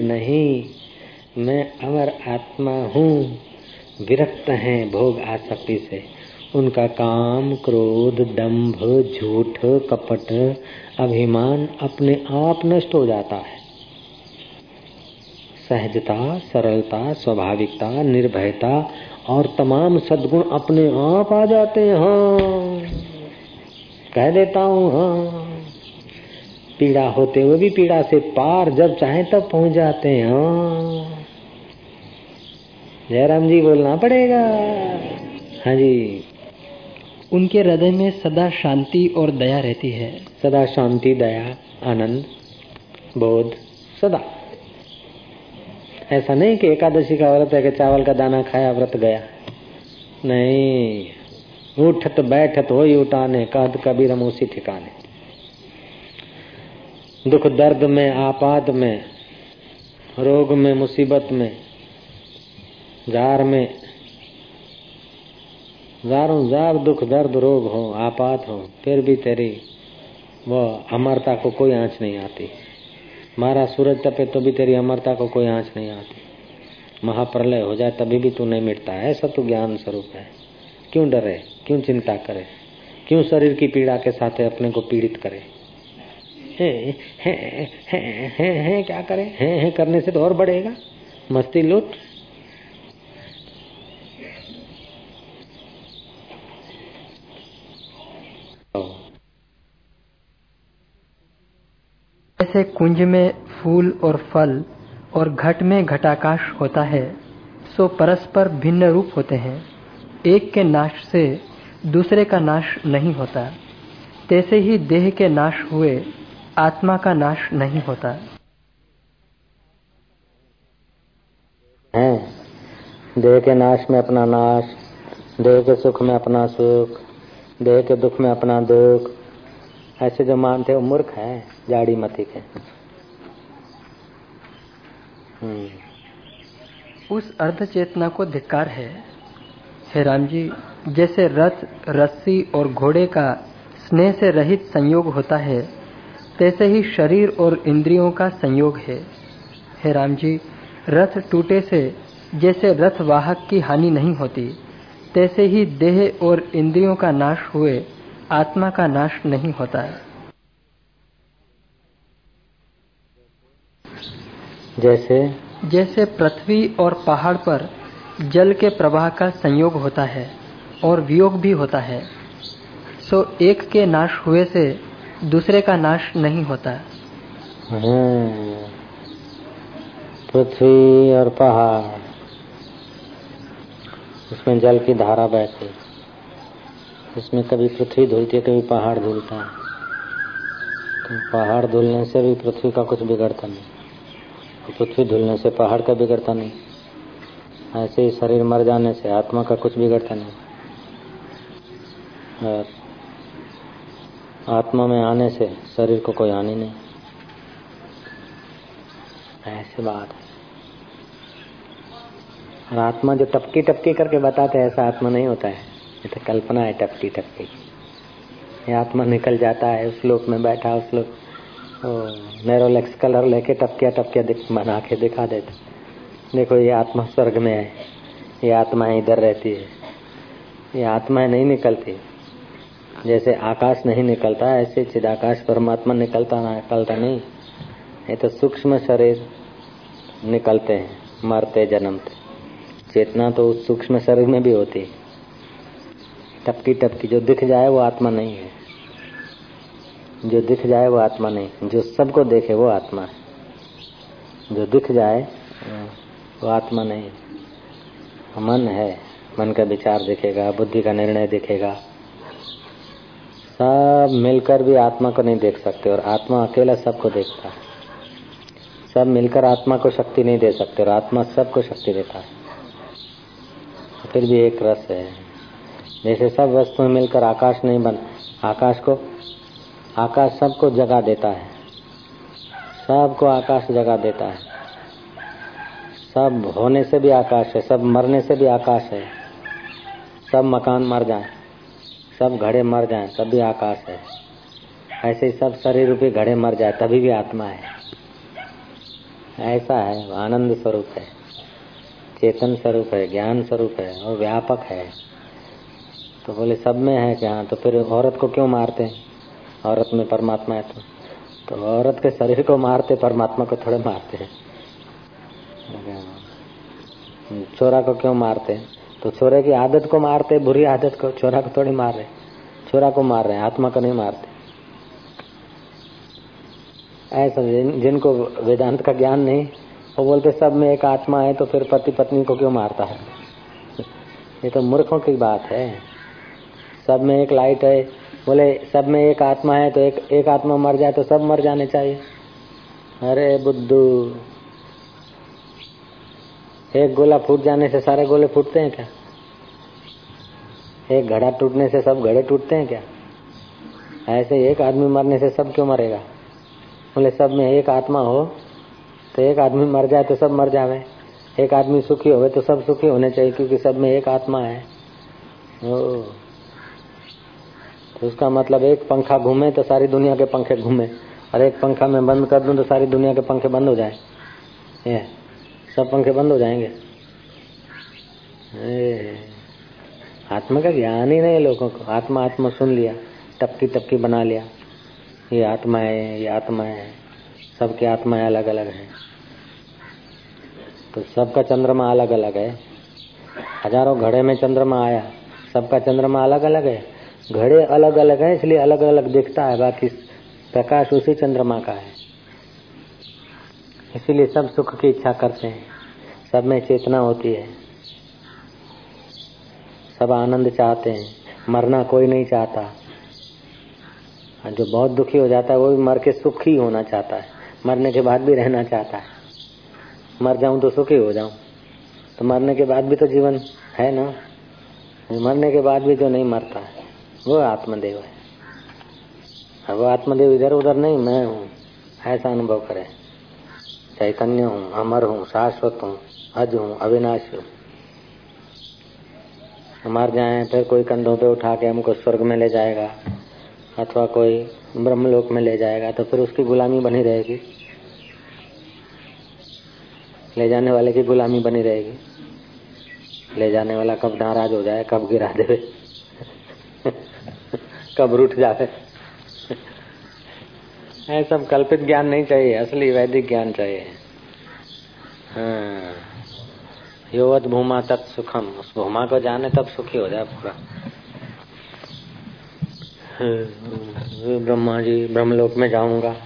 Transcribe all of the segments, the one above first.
नहीं, मैं अमर आत्मा हूँ। विरक्त हैं भोग आसक्ति से। उनका काम क्रोध, दंभ, झूठ, कपट, अभिमान अपने आप नष्ट हो जाता है। सहजता, सरलता, स्वाभाविकता, निर्भयता और तमाम सद्गुण अपने आप आ जाते हैं। हाँ कह देता हूँ हाँ। पीड़ा होते हुए भी पीड़ा से पार जब चाहे तब पहुँच जाते हैं। हाँ। जयराम जी बोलना पड़ेगा। हाँ जी। उनके हृदय में सदा शांति और दया रहती है। सदा शांति दया आनंद बोध सदा। ऐसा नहीं कि एकादशी का व्रत है कि चावल का दाना खाया व्रत गया। नहीं। उठत बैठत हो ही उठाने कद कबीर हम उसी ठिकाने। दुख दर्द में, आपात में, रोग में, मुसीबत में, जार में, जारों जार दुख दर्द रोग हो, आपात हो, फिर भी तेरी वह अमरता को कोई आँच नहीं आती। मारा सूरज तपे तो भी तेरी अमरता को कोई आँच नहीं आती। महाप्रलय हो जाए तभी भी तू नहीं मिटता है, ऐसा तू ज्ञान स्वरूप है। क्यों डरे? क्यों चिंता करे? क्यों शरीर की पीड़ा के साथ अपने को पीड़ित करे? है, क्या करें? है, है करने से तो और बढ़ेगा। मस्ती लूट। जैसे कुंज में फूल और फल और घट में घटाकाश होता है सो परस्पर भिन्न रूप होते हैं। एक के नाश से दूसरे का नाश नहीं होता। तैसे ही देह के नाश हुए आत्मा का नाश नहीं होता। है। देह के नाश में अपना नाश देह के सुख में अपना सुख देह के दुख में अपना दुख। ऐसे जो मानते हो मूर्ख है जाड़ी मती के। हम्म। उस अर्ध चेतना को धिक्कार है। हे राम जी जैसे रथ रस्सी और घोड़े का स्नेह से रहित संयोग होता है तैसे ही शरीर और इंद्रियों का संयोग है। हे राम जी रथ टूटे से जैसे रथ वाहक की हानि नहीं होती तैसे ही देह और इंद्रियों का नाश हुए आत्मा का नाश नहीं होता है। जैसे? जैसे पृथ्वी और पहाड़ पर जल के प्रवाह का संयोग होता है और वियोग भी होता है सो एक के नाश हुए से दूसरे का नाश नहीं होता। हम्म। पृथ्वी और पहाड़, उसमें जल की धारा बहती, उसमें कभी पृथ्वी धुलती है, कभी पहाड़ धुलता है। तो पहाड़ धुलने से भी पृथ्वी का कुछ बिगड़ता नहीं। पृथ्वी धुलने से पहाड़ का बिगड़ता नहीं। ऐसे ही शरीर मर जाने से आत्मा का कुछ बिगड़ता नहीं। आत्मा में आने से शरीर को कोई हानि नहीं। ऐसी बात है। और आत्मा जो टपकी टपकी करके बताते हैं, ऐसा आत्मा नहीं होता है। ये तो कल्पना है टपकी टपकी ये आत्मा निकल जाता है, उस लोक में बैठा, उस लोक नेरोलेक्स कलर लेके टपकिया टपकिया बना के दिखा देते। देखो, ये आत्मा स्वर्ग में है। ये आत्मा इधर रहती है। ये आत्मा नहीं निकलती। जैसे आकाश नहीं निकलता, ऐसे चिदाकाश परमात्मा निकलता ना, निकलता नहीं। ये तो सूक्ष्म शरीर निकलते हैं, मरते, जन्मते। चेतना तो उस सूक्ष्म शरीर में भी होती है। टपकी टपकी, जो दिख जाए वो आत्मा नहीं है। जो दिख जाए वो आत्मा नहीं जो सबको देखे वो आत्मा है। जो दिख जाए, वो आत्मा नहीं मन है, मन का विचार दिखेगा, बुद्धि का निर्णय दिखेगा। सब मिलकर भी आत्मा को नहीं देख सकते और आत्मा अकेला सबको देखता है। सब मिलकर आत्मा को शक्ति नहीं दे सकते और आत्मा सबको शक्ति देता है। फिर भी एक रस है। जैसे सब वस्तुएँ मिलकर आकाश नहीं बन, आकाश को, आकाश सबको जगा देता है। सबको आकाश जगा देता है। सब होने से भी आकाश है, सब मरने से भी आकाश है। सब मकान मर जाए। सब घड़े मर जाए तब भी आकाश है। ऐसे ही सब शरीर रूपी घड़े मर जाए, तभी भी आत्मा है। ऐसा है आनंद स्वरूप है। चेतन स्वरूप है, ज्ञान स्वरूप है, और व्यापक है। तो बोले, सब में है क्या? तो फिर औरत को क्यों मारते? हैं औरत में परमात्मा है तो। तो औरत के शरीर को मारते, परमात्मा को थोड़े मारते हैं। छोरा को क्यों मारते? तो छोरे की आदत को मारते बुरी आदत को छोरा को थोड़ी मार। रहे छोरा को मार रहे हैं आत्मा को नहीं मारते। ऐसा जिन, जिनको वेदांत का ज्ञान नहीं वो बोलते सब में एक आत्मा है तो फिर पति पत्नी को क्यों मारता है? ये तो मूर्खों की बात है। सब में एक लाइट है बोले सब में एक आत्मा है तो एक एक आत्मा मर जाए तो सब मर जाने चाहिए। अरे बुद्धू एक गोला फूट जाने से सारे गोले फूटते हैं क्या? एक घड़ा टूटने से सब घड़े टूटते हैं क्या? ऐसे एक आदमी मरने से सब क्यों मरेगा? बोले, सब में एक आत्मा हो तो एक आदमी मर जाए तो सब मर जावे। एक आदमी सुखी हो तो सब सुखी होने चाहिए, क्योंकि सब में एक आत्मा है। ओ। तो उसका मतलब एक पंखा घूमे तो सारी दुनिया के पंखे घूमे, और एक पंखा में बंद कर दूँ तो सारी दुनिया के पंखे बंद हो जाए। ये। सब पंखे बंद हो जाएँगे। आत्मा का ज्ञान ही नहीं लोगों को। आत्मा आत्मा सुन लिया, टपकी टपकी बना लिया। ये आत्मा है, ये आत्मा है। सबकी आत्माएँ अलग अलग है। तो सबका चंद्रमा अलग अलग है। हज़ारों घड़े में चंद्रमा आया। सबका चंद्रमा अलग अलग है। घड़े अलग अलग है, इसलिए अलग अलग दिखता है। बाकी प्रकाश उसी चंद्रमा का है। इसीलिए सब सुख की इच्छा करते हैं। सब में चेतना होती है। सब आनंद चाहते हैं। मरना कोई नहीं चाहता। जो बहुत दुखी हो जाता है, वो भी मर के सुखी होना चाहता है। मरने के बाद भी रहना चाहता है। मर जाऊँ तो सुखी हो जाऊँ। तो मरने के बाद भी तो जीवन है ना? मरने के बाद भी जो नहीं मरता है, वो आत्मदेव है। वो आत्मदेव इधर उधर नहीं, मैं हूँ। ऐसा अनुभव करे। चैतन्य हूँ, अमर हूँ, शाश्वत हूँ, अज हूँ, अविनाश हूँ। मर जाए, फिर कोई कंधों पे उठा के हमको स्वर्ग में ले जाएगा, अथवा कोई ब्रह्मलोक में ले जाएगा तो फिर उसकी गुलामी बनी रहेगी। ले जाने वाले की गुलामी बनी रहेगी। ले जाने वाला कब नाराज़ हो जाए, कब गिरा दे कब रूठ जाए ऐसा सब कल्पित ज्ञान नहीं चाहिए, असली वैदिक ज्ञान चाहिए। हाँ। योवत भूमा तत् सुखम। उस भूमा को जाने तब सुखी हो जाए पूरा। ब्रह्मा जी, ब्रह्मलोक में जाऊँगा।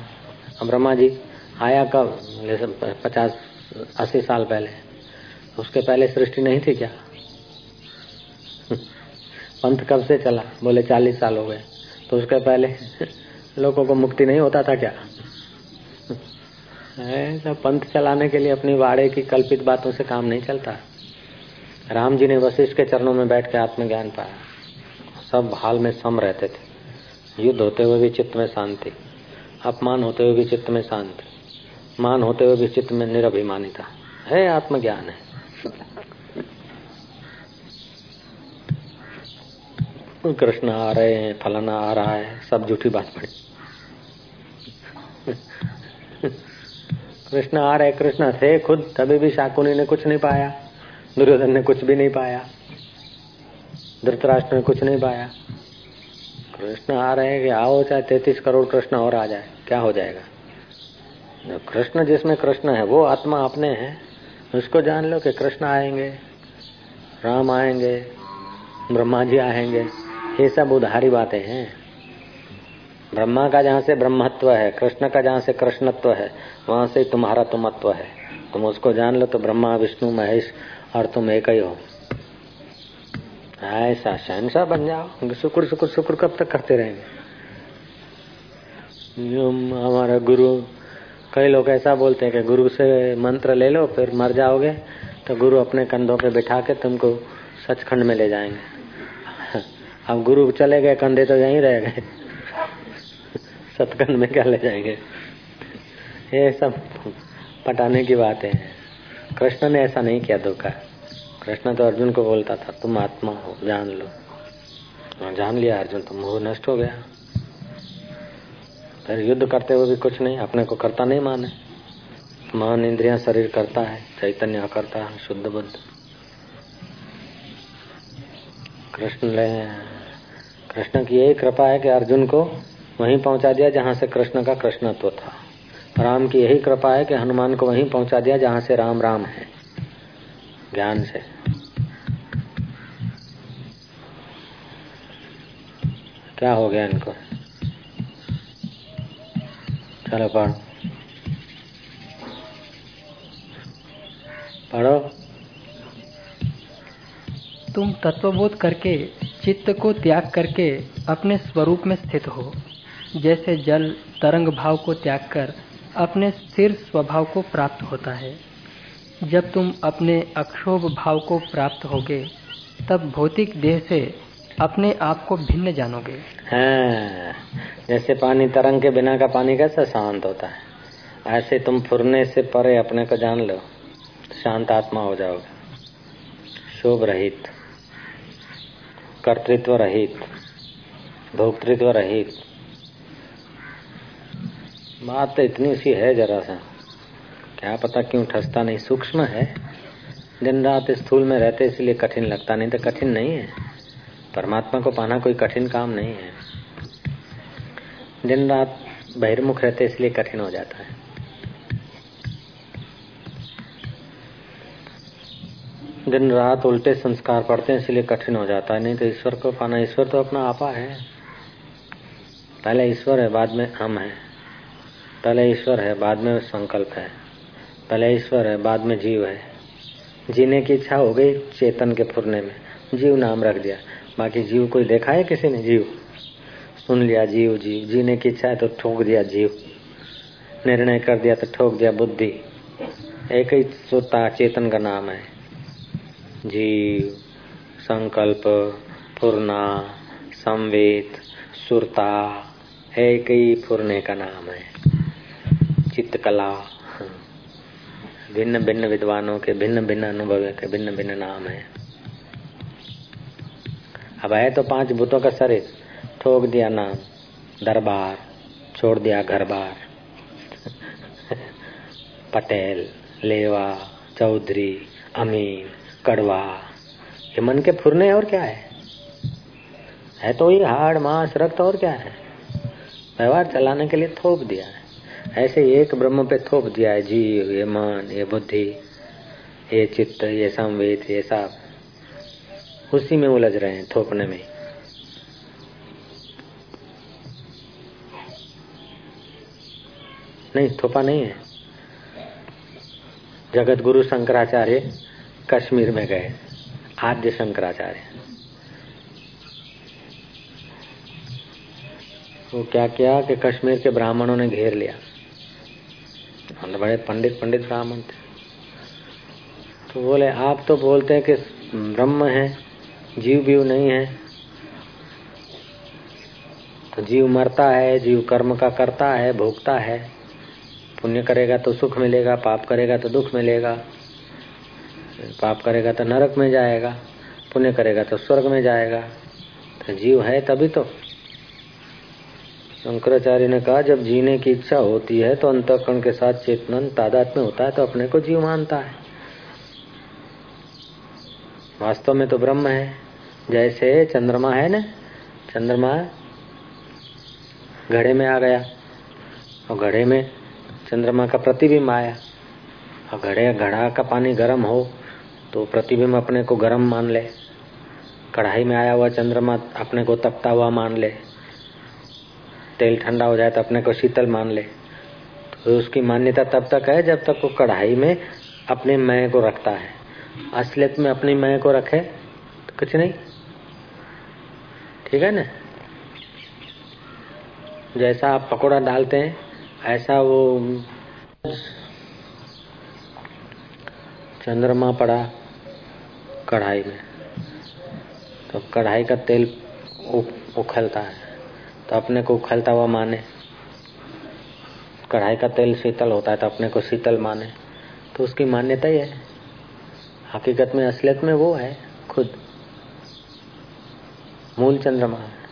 ब्रह्मा जी, आया कब? पचास, अस्सी साल पहले। उसके पहले सृष्टि नहीं थी क्या? पंथ कब से चला? बोले चालीस साल हो गए। तो उसके पहले लोगों को मुक्ति नहीं होता था क्या? ऐसा पंथ चलाने के लिए अपनी वाड़े की कल्पित बातों से काम नहीं चलता। राम जी ने वशिष्ठ के चरणों में बैठ के आत्मज्ञान पाया। सब हाल में सम रहते थे। युद्ध होते हुए भी चित्त में शांति, अपमान होते हुए भी चित्त में शांति, मान होते हुए भी चित्त में निरभिमानिता। है, आत्मज्ञान है। कृष्ण आ रहे हैं, फलाना आ रहा है, सब झूठी बात पड़ी। कृष्ण आ रहे, कृष्ण थे खुद तभी भी शाकुनी ने कुछ नहीं पाया, दुर्योधन ने कुछ भी नहीं पाया, धृतराष्ट्र ने कुछ नहीं पाया। कृष्ण आ रहे हैं कि आओ, चाहे तैतीस करोड़ कृष्ण और आ जाए, क्या हो जाएगा? कृष्ण, जिसमें कृष्ण है, वो आत्मा अपने है, उसको जान लो कि कृष्ण आएँगे, राम आएँगे, ब्रह्मा जी आएँगे, ये सब उधारी बातें हैं। ब्रह्मा का जहाँ से ब्रह्मत्व है, कृष्ण का जहाँ से कृष्णत्व है, वहाँ से तुम्हारा तुमत्व है। तुम उसको जान लो तो ब्रह्मा, विष्णु, महेश और तुम एक ही हो। ऐसा शहनशाह बन जाओ। शुक्र शुक्र शुक्र कब तक करते रहेंगे? हमारा गुरु, कई लोग ऐसा बोलते हैं कि गुरु से मंत्र ले लो, फिर मर जाओगे तो गुरु अपने कंधों पे बिठा के तुमको सचखंड में ले जाएँगे। अब गुरु चले गए, कंधे तो यहीं रह गए। सतखंड में क्या ले जाएँगे? ये सब पटाने की बातें हैं। कृष्ण ने ऐसा नहीं किया धोखा। कृष्ण तो अर्जुन को बोलता था तुम आत्मा हो जान लो। हाँ, जान लिया अर्जुन तो मोह नष्ट हो गया। फिर युद्ध करते हुए भी कुछ नहीं अपने को करता नहीं माने। मान इंद्रिया शरीर करता है चैतन्य करता है शुद्ध बुद्ध। कृष्ण ले कृष्ण की यही कृपा है कि अर्जुन को वहीं पहुँचा दिया जहाँ से कृष्ण का कृष्णत्व था। राम की यही कृपा है कि हनुमान को वहीं पहुँचा दिया जहाँ से राम राम है। ज्ञान से। क्या हो गया इनको? चलो पढ़ो। पढ़ो। तुम तत्वबोध करके, चित्त को त्याग करके, अपने स्वरूप में स्थित हो। जैसे जल तरंग भाव को त्याग कर अपने स्थिर स्वभाव को प्राप्त होता है। जब तुम अपने अक्षोभ भाव को प्राप्त होगे तब भौतिक देह से अपने आप को भिन्न जानोगे। हाँ, जैसे पानी तरंग के बिना का पानी कैसा शांत होता है। ऐसे तुम फुरने से परे अपने को जान लो शांत आत्मा हो जाओगे। शोभ रहित कर्तृत्व रहित भोक्तृत्व रहित बात तो इतनी सी है जरा सा। क्या पता क्यों ठसता नहीं, सूक्ष्म है। दिन रात स्थूल में रहते इसलिए कठिन लगता नहीं तो कठिन नहीं है। परमात्मा को पाना कोई कठिन काम नहीं है। दिन रात बहिर्मुख रहते इसलिए कठिन हो जाता है। दिन रात उल्टे संस्कार पड़ते हैं इसलिए कठिन हो जाता है, नहीं तो ईश्वर को पाना, ईश्वर तो अपना आपा है। पहले ईश्वर है, बाद में हम है। पहले ईश्वर है, बाद में संकल्प है। पहले ईश्वर है, बाद में जीव है। जीने की इच्छा हो गई चेतन के फुरने में। जीव नाम रख दिया। बाकी जीव कोई देखा है किसी ने? जीव। सुन लिया, जीव जीव। जीने की इच्छा है तो ठोक दिया जीव। निर्णय कर दिया तो ठोक दिया बुद्धि। एक ही सोता चेतन का नाम है। जीव, संकल्प, फुरना, संवेद, सुरता, एक ही फुरने का नाम है। चित्तकला। भिन्न भिन्न विद्वानों के भिन्न भिन्न अनुभव के भिन्न भिन्न नाम है। अब है तो पाँच भूतों का शरीर ठोक दिया नाम, दरबार, छोड़ दिया घर बार पटेल, लेवा, चौधरी, अमीन, कड़वा। ये मन के फुरने और क्या है? है तो ये हाड़, मांस, रक्त और क्या है? व्यवहार चलाने के लिए थोप दिया है। ऐसे एक ब्रह्म पे थोप दिया है जीव, ये मन, ये बुद्धि, ये चित्त, ये संवेद, ये सब उसी में उलझ रहे हैं थोपने में। नहीं, थोपा नहीं है। जगत गुरु शंकराचार्य कश्मीर में गए, आद्य शंकराचार्य। वो क्या किया कि कश्मीर के ब्राह्मणों ने घेर लिया। बड़े पंडित पंडित ब्राह्मण थे तो बोले, आप तो बोलते हैं कि ब्रह्म है, जीव भी नहीं है। तो जीव मरता है, जीव कर्म का करता है, भोगता है। पुण्य करेगा तो सुख मिलेगा, पाप करेगा तो दुख मिलेगा। पाप करेगा तो नरक में जाएगा, पुण्य करेगा तो स्वर्ग में जाएगा। तो जीव है तभी तो। शंकराचार्य ने कहा, जब जीने की इच्छा होती है तो अंतकरण के साथ चेतन तादात में होता है तो अपने को जीव मानता है। वास्तव में तो ब्रह्म है। जैसे चंद्रमा है ना, चंद्रमा घड़े में आ गया और घड़े में चंद्रमा का प्रतिबिंब आया। और घड़े, घड़ा का पानी गर्म हो तो प्रतिबिंब अपने को गर्म मान ले। कढ़ाई में आया हुआ चंद्रमा अपने को तपता हुआ मान ले। तेल ठंडा हो जाए तो अपने को शीतल मान ले। तो उसकी मान्यता तब तक है जब तक वो कढ़ाई में अपने मय को रखता है। असलियत में अपनी मय को रखे तो कुछ नहीं। ठीक है ना? जैसा आप पकोड़ा डालते हैं, ऐसा वो चंद्रमा पड़ा कढ़ाई में। तो कढ़ाई का तेल उखलता है। तो अपने को उखलता हुआ माने। कढ़ाई का तेल शीतल होता है तो अपने को शीतल माने। तो उसकी मान्यता ही है। हकीकत में, असलियत में वो है खुद। मूल चंद्रमा है।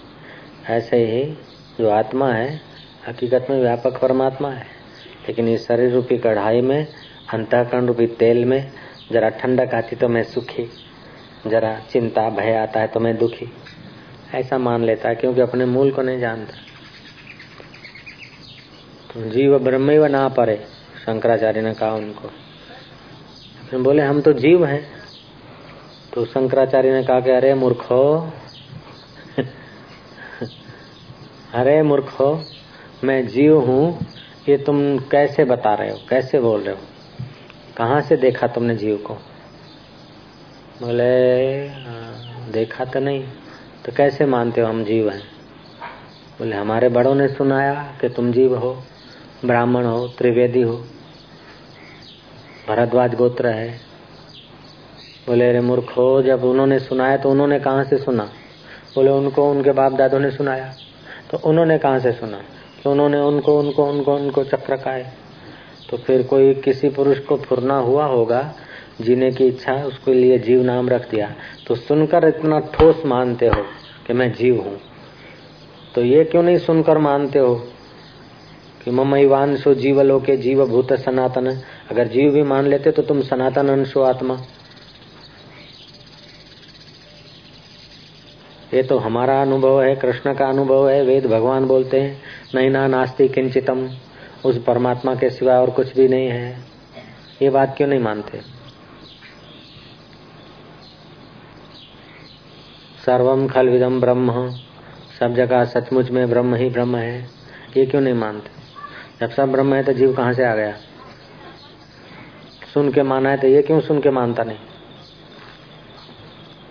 ऐसे ही जो आत्मा है, हकीकत में व्यापक परमात्मा है। लेकिन इस शरीर रूपी कढ़ाई में, अंतकरण रूपी तेल में, जरा ठंडक आती तो मैं सुखी, जरा चिंता, भय आता है तो मैं दुखी। ऐसा मान लेता है क्योंकि अपने मूल को नहीं जानता। तो जीव ब्रह्म व ना परे शंकराचार्य ने कहा उनको। बोले हम तो जीव हैं। तो शंकराचार्य ने कहा कि अरे मूर्खो अरे मूर्खो मैं जीव हूँ ये तुम कैसे बता रहे हो कैसे बोल रहे हो? कहाँ से देखा तुमने जीव को? बोले हाँ, देखा तो नहीं। तो कैसे मानते हो हम जीव हैं? बोले, हमारे बड़ों ने सुनाया कि तुम जीव हो, ब्राह्मण हो, त्रिवेदी हो, भरद्वाज गोत्र है। बोले, अरे मूर्ख हो, जब उन्होंने सुनाया तो उन्होंने कहाँ से सुना? बोले, उनको उनके बाप दादों ने सुनाया। तो उन्होंने कहाँ से सुना? तो उन्होंने उनको उनको उनको उनको चक्र का तो फिर कोई किसी पुरुष को फुरना हुआ होगा जीने की इच्छा है, उसके लिए जीव नाम रख दिया। तो सुनकर इतना ठोस मानते हो कि मैं जीव हूँ। तो ये क्यों नहीं सुनकर मानते हो कि मम जीव लोके जीव भूत सनातन? अगर जीव भी मान लेते तो तुम सनातन अंशो आत्मा। ये तो हमारा अनुभव है, कृष्ण का अनुभव है, वेद भगवान बोलते हैं नहीं ना नास्ती किंचितम, उस परमात्मा के सिवा और कुछ भी नहीं है। ये बात क्यों नहीं मानते? सर्वम खल विदम ब्रह्म। सब जगह सचमुच में ब्रह्म ही ब्रह्म है। ये क्यों नहीं मानते? जब सब ब्रह्म है तो जीव कहाँ से आ गया? सुन के माना है तो ये क्यों सुन के मानता नहीं?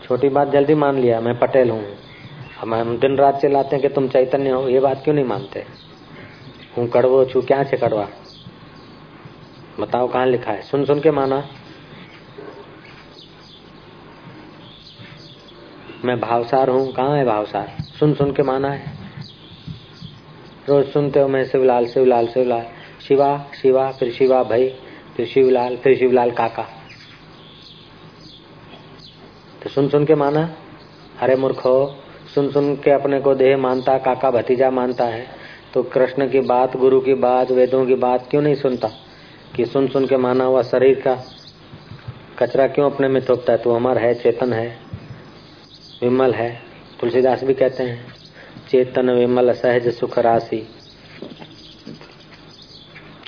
छोटी बात जल्दी मान लिया, मैं पटेल हूँ। हम दिन रात चिल्लाते हैं कि तुम चैतन्य हो, ये बात क्यों नहीं मानते? हूँ कड़वो छू, क्या से कड़वा? बताओ कहाँ लिखा है? सुन सुन के माना। मैं भावसार हूँ, कहाँ है भावसार? सुन सुन के माना है। रोज सुनते हो मैं शिवलाल शिवलाल शिवलाल। शिवा शिवा, फिर शिवा भाई, फिर शिवलाल फिर शिवलाल काका। तो सुन सुन के माना। अरे मूर्खो सुन सुन के अपने को देह मानता, काका भतीजा मानता है। तो कृष्ण की बात, गुरु की बात, वेदों की बात क्यों नहीं सुनता? कि सुन सुन के माना हुआ शरीर का कचरा क्यों अपने में थोपता है? तू अमर है, चेतन है। विमल है। तुलसीदास भी कहते हैं, चेतन विमल सहज सुख राशि।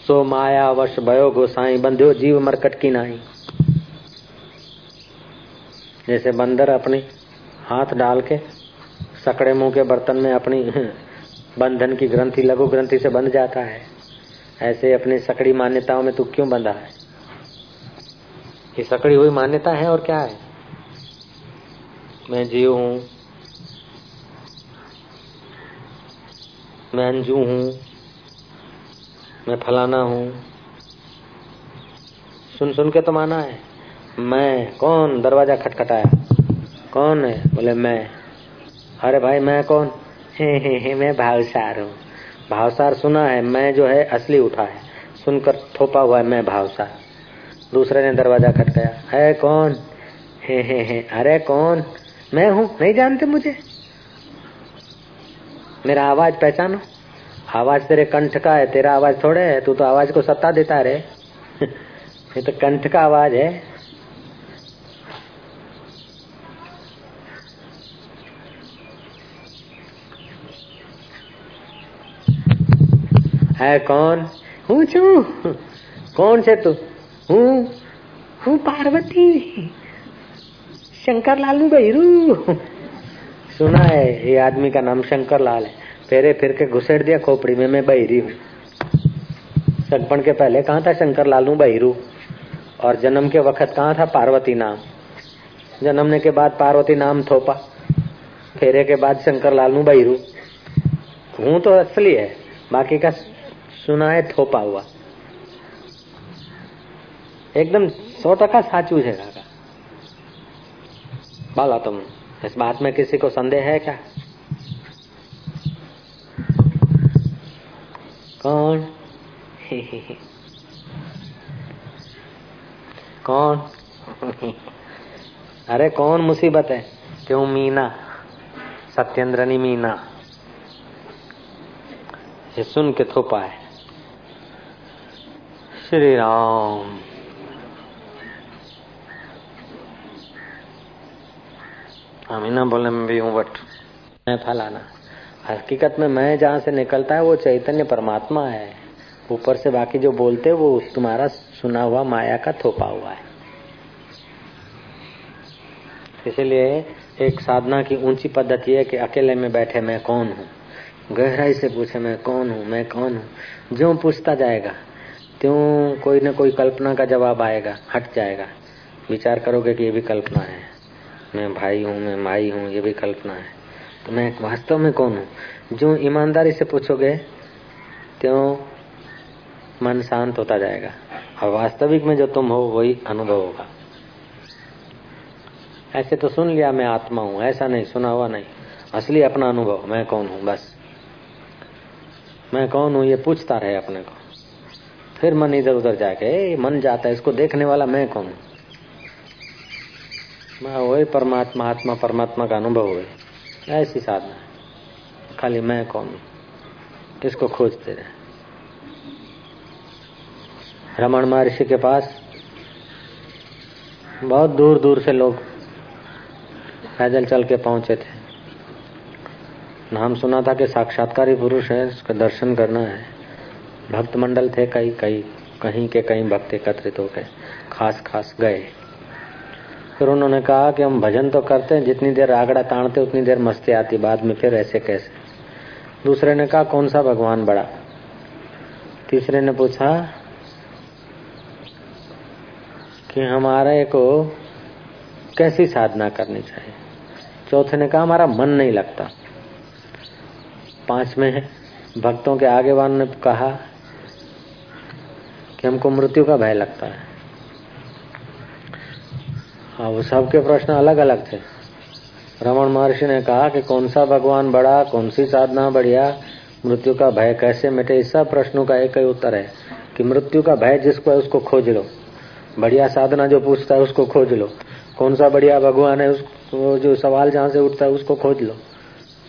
सो माया वश भयो गोसाई, बंध्यो जीव मरकट की नाई। जैसे बंदर अपने हाथ डाल के सकड़े मुँह के बर्तन में अपनी बंधन की ग्रंथि, लघु ग्रंथि से बंध जाता है। ऐसे अपनी सकड़ी मान्यताओं में तू क्यों बंधा है? ये सकड़ी हुई मान्यता है और क्या है? मैं जीव हूँ। मैं अंजू हूँ। मैं फलाना हूँ। सुन सुन के तो माना है। मैं कौन? दरवाज़ा खटखटाया। कौन है? बोले, मैं। अरे भाई, मैं कौन? हे हे हे, मैं भावसार हूँ। भावसार सुना है, मैं जो है असली उठा है। सुनकर थोपा हुआ है, मैं भावसार। दूसरे ने दरवाज़ा खटकाया है कौन? हे हे हे, अरे कौन? मैं हूँ, नहीं जानते मुझे? मेरा आवाज़ पहचानो। आवाज़ तेरे कंठ का है, तेरा आवाज़ थोड़े है, तू तो आवाज़ को सत्ता देता रहे। ये तो कंठ का आवाज़ है। है कौन? हूँ, छू। कौन से तू? हूँ हूँ पार्वती। शंकर लालू बहिरू सुना है, ये आदमी का नाम शंकर लाल है। फेरे फिर के घुसेड़ दिया खोपड़ी में, मैं बहिरी हूँ। सगपन के पहले कहा था शंकर लालू बहिरू। और जन्म के वक्त कहा था पार्वती नाम? जन्मने के बाद पार्वती नाम थोपा। फेरे के बाद शंकर लालू बहिरू। हूँ तो असली है, बाकी का सुना है, थोपा हुआ। एकदम सौ टका साचू है बोला तुम, इस बात में किसी को संदेह है क्या? कौन? कौन? अरे कौन मुसीबत है? क्यों मीना? सत्येंद्रनी मीना। ये सुन के थोपा है। श्री राम हम ही ना बोले, मैं भी हूँ, बट मैं फलाना। हकीकत में मैं जहाँ से निकलता है, वो चैतन्य परमात्मा है। ऊपर से बाकी जो बोलते वो तुम्हारा सुना हुआ माया का थोपा हुआ है। इसलिए एक साधना की ऊँची पद्धति है कि अकेले में बैठे मैं कौन हूँ? गहराई से पूछे मैं कौन हूँ? मैं कौन हूँ? जो पूछता जाएगा, त्यों कोई न कोई कल्पना का जवाब आएगा, हट जाएगा। विचार करोगे कि ये भी कल्पना है। मैं, भाई हूँ मैं, माई हूँ, ये भी कल्पना है। तो मैं वास्तव में कौन हूँ? जो ईमानदारी से पूछोगे त्यों मन शांत होता जाएगा। और वास्तविक में जो तुम हो, वही अनुभव होगा। ऐसे तो सुन लिया मैं आत्मा हूँ, ऐसा नहीं, सुना हुआ नहीं। असली अपना अनुभव, मैं कौन हूँ? बस। मैं कौन हूँ, ये पूछता रहे अपने को। फिर मन इधर उधर जाके मन जाता है, इसको देखने वाला मैं कौन हूँ? मैं वही परमात्मा, आत्मा, परमात्मा का अनुभव हुए ऐसी साधना खाली मैं कौन हूँ? किसको खोजते रहे? रमन महर्षि के पास बहुत दूर दूर से लोग पैदल चल के पहुँचे थे। नाम सुना था कि साक्षात्कारी पुरुष है, उसका दर्शन करना है। भक्त मंडल थे कई कई, कहीं के कहीं भक्त एकत्रित होके खास खास गए। फिर उन्होंने कहा कि हम भजन तो करते हैं, जितनी देर आगड़ा ताड़ते उतनी देर मस्ती आती, बाद में फिर ऐसे कैसे? दूसरे ने कहा, कौन सा भगवान बड़ा? तीसरे ने पूछा कि हमारे को कैसी साधना करनी चाहिए? चौथे ने कहा, हमारा मन नहीं लगता। पाँच में भक्तों के आगे वाले ने कहा कि हमको मृत्यु का भय लगता है। हाँ वो सबके प्रश्न अलग अलग थे। रमन महर्षि ने कहा कि कौन सा भगवान बड़ा, कौन सी साधना बढ़िया, मृत्यु का भय कैसे मिटे, इस सब प्रश्नों का एक ही उत्तर है कि मृत्यु का भय जिसको है, उसको खोज लो। बढ़िया साधना जो पूछता है, उसको खोज लो। कौन सा बढ़िया भगवान है उसको जो सवाल जहाँ से उठता है, उसको खोज लो।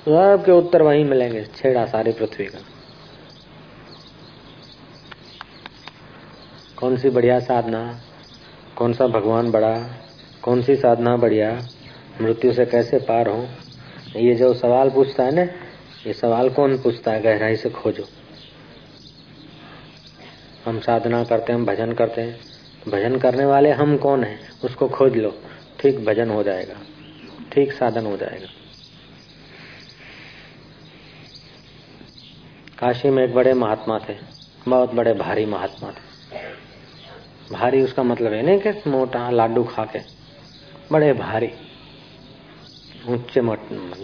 सबके उत्तर वहीं मिलेंगे, छेड़ा सारी पृथ्वी का। कौन सी बढ़िया साधना, कौन सा भगवान बड़ा कौन सी साधना बढ़िया मृत्यु से कैसे पार हो? ये जो सवाल पूछता है ना, ये सवाल कौन पूछता है? गहराई से खोजो। हम साधना करते हैं, हम भजन करते हैं। भजन करने वाले हम कौन है? उसको खोज लो। ठीक भजन हो जाएगा। ठीक साधन हो जाएगा। काशी में एक बड़े महात्मा थे। बहुत बड़े, भारी महात्मा थे। भारी उसका मतलब है नहीं कि मोटा, लाडू खा के। बड़े भारी, ऊँचे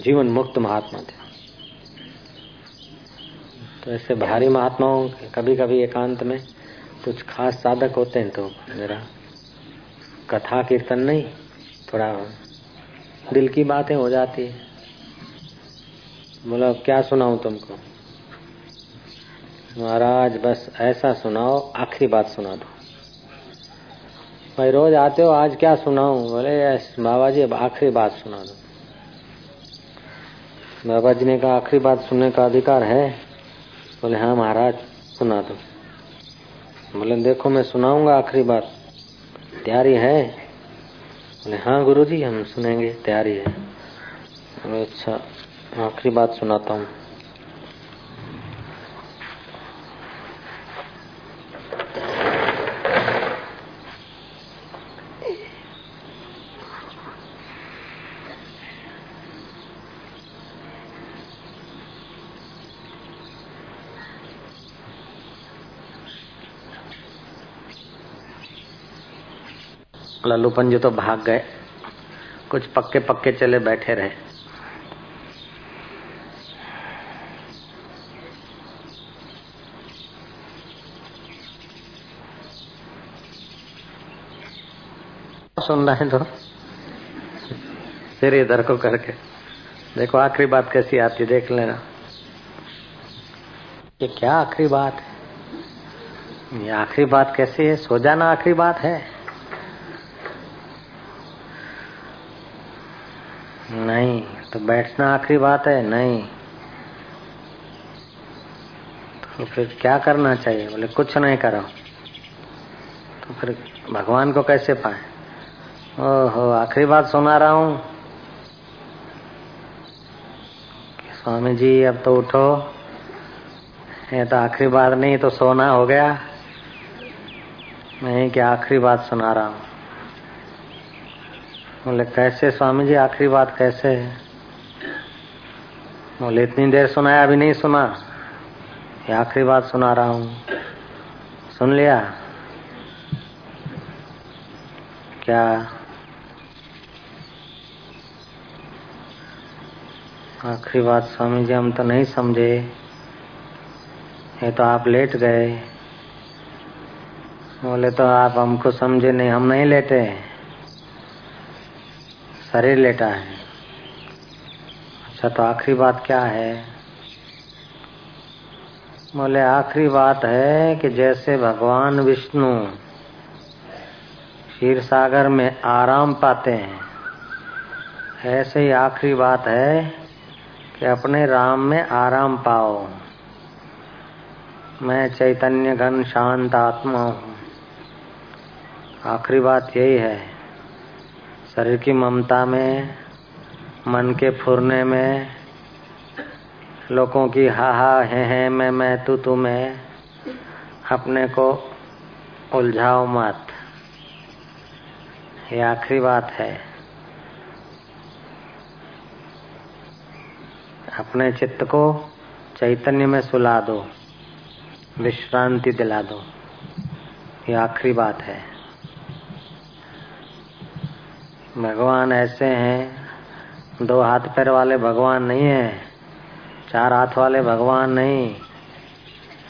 जीवन मुक्त महात्मा थे। तो ऐसे भारी महात्माओं कभी कभी एकांत में कुछ खास साधक होते हैं तो मेरा कथा कीर्तन नहीं, थोड़ा दिल की बातें हो जाती है। बोला क्या सुनाऊं तुमको? महाराज, बस ऐसा सुनाओ, आखिरी बात सुना दो। भाई रोज आते हो, आज क्या सुनाऊं? बोले बाबा जी अब आखिरी बात सुना दो। बाबा जी ने कहा, आखिरी बात सुनने का अधिकार है? बोले हाँ महाराज, सुना दो। बोले, देखो, मैं सुनाऊँगा आखिरी बात। तैयारी है? बोले हाँ गुरु जी हम सुनेंगे, तैयारी है। बोले अच्छा आखिरी बात सुनाता हूँ। लल्लू पंजू तो भाग गए। कुछ पक्के पक्के चले बैठे रहे। सुन रहे तो फिर इधर को करके। देखो, आखिरी बात कैसी आती देख लेना। ये क्या आखिरी बात है? ये आखिरी बात कैसी है? सो जाना आखिरी बात है। नहीं तो बैठना आखिरी बात है, नहीं। तो फिर क्या करना चाहिए? बोले, कुछ नहीं करो। तो फिर भगवान को कैसे पाए? ओहो, आखिरी बात सुना रहा हूँ। स्वामी जी अब तो उठो। ये तो आखिरी बात नहीं तो सोना हो गया। मैं क्या आखिरी बात सुना रहा हूँ। बोले, कैसे स्वामी जी आखिरी बात कैसे है? बोले, इतनी देर सुनाया, अभी नहीं सुना। ये आखिरी बात सुना रहा हूँ। सुन लिया? क्या? आखिरी बात स्वामी जी हम तो नहीं समझे। ये तो आप लेट गए। बोले तो आप हमको समझे नहीं, हम नहीं लेटे। शरीर लेटा है। अच्छा तो आखिरी बात क्या है? बोले, आखिरी बात है कि जैसे भगवान विष्णु क्षीर सागर में आराम पाते हैं, ऐसे ही आखिरी बात है कि अपने राम में आराम पाओ। मैं चैतन्य घन शांत आत्मा हूँ। आखिरी बात यही है। शरीर की ममता में, मन के फुरने में, लोगों की हा हा है है मैं मैं तू तू मैं, अपने को उलझाओ मत। ये आखिरी बात है। अपने चित्त को चैतन्य में सुला दो, विश्रांति दिला दो। ये आखिरी बात है। भगवान ऐसे हैं। दो हाथ पैर वाले भगवान नहीं है, चार हाथ वाले भगवान नहीं।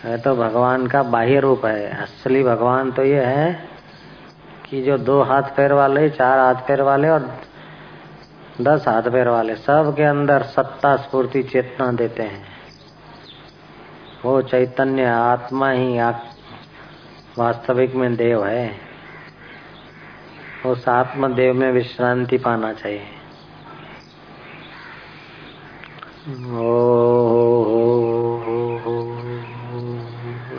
है तो भगवान का बाह्य रूप है। असली भगवान तो ये है कि जो दो हाथ पैर वाले, चार हाथ पैर वाले और दस हाथ पैर वाले सब के अंदर सत्ता, स्फूर्ति, चेतना देते हैं। वो चैतन्य आत्मा ही वास्तविक में देव है। उस आत्मदेव में विश्रांति पाना चाहिए। ओ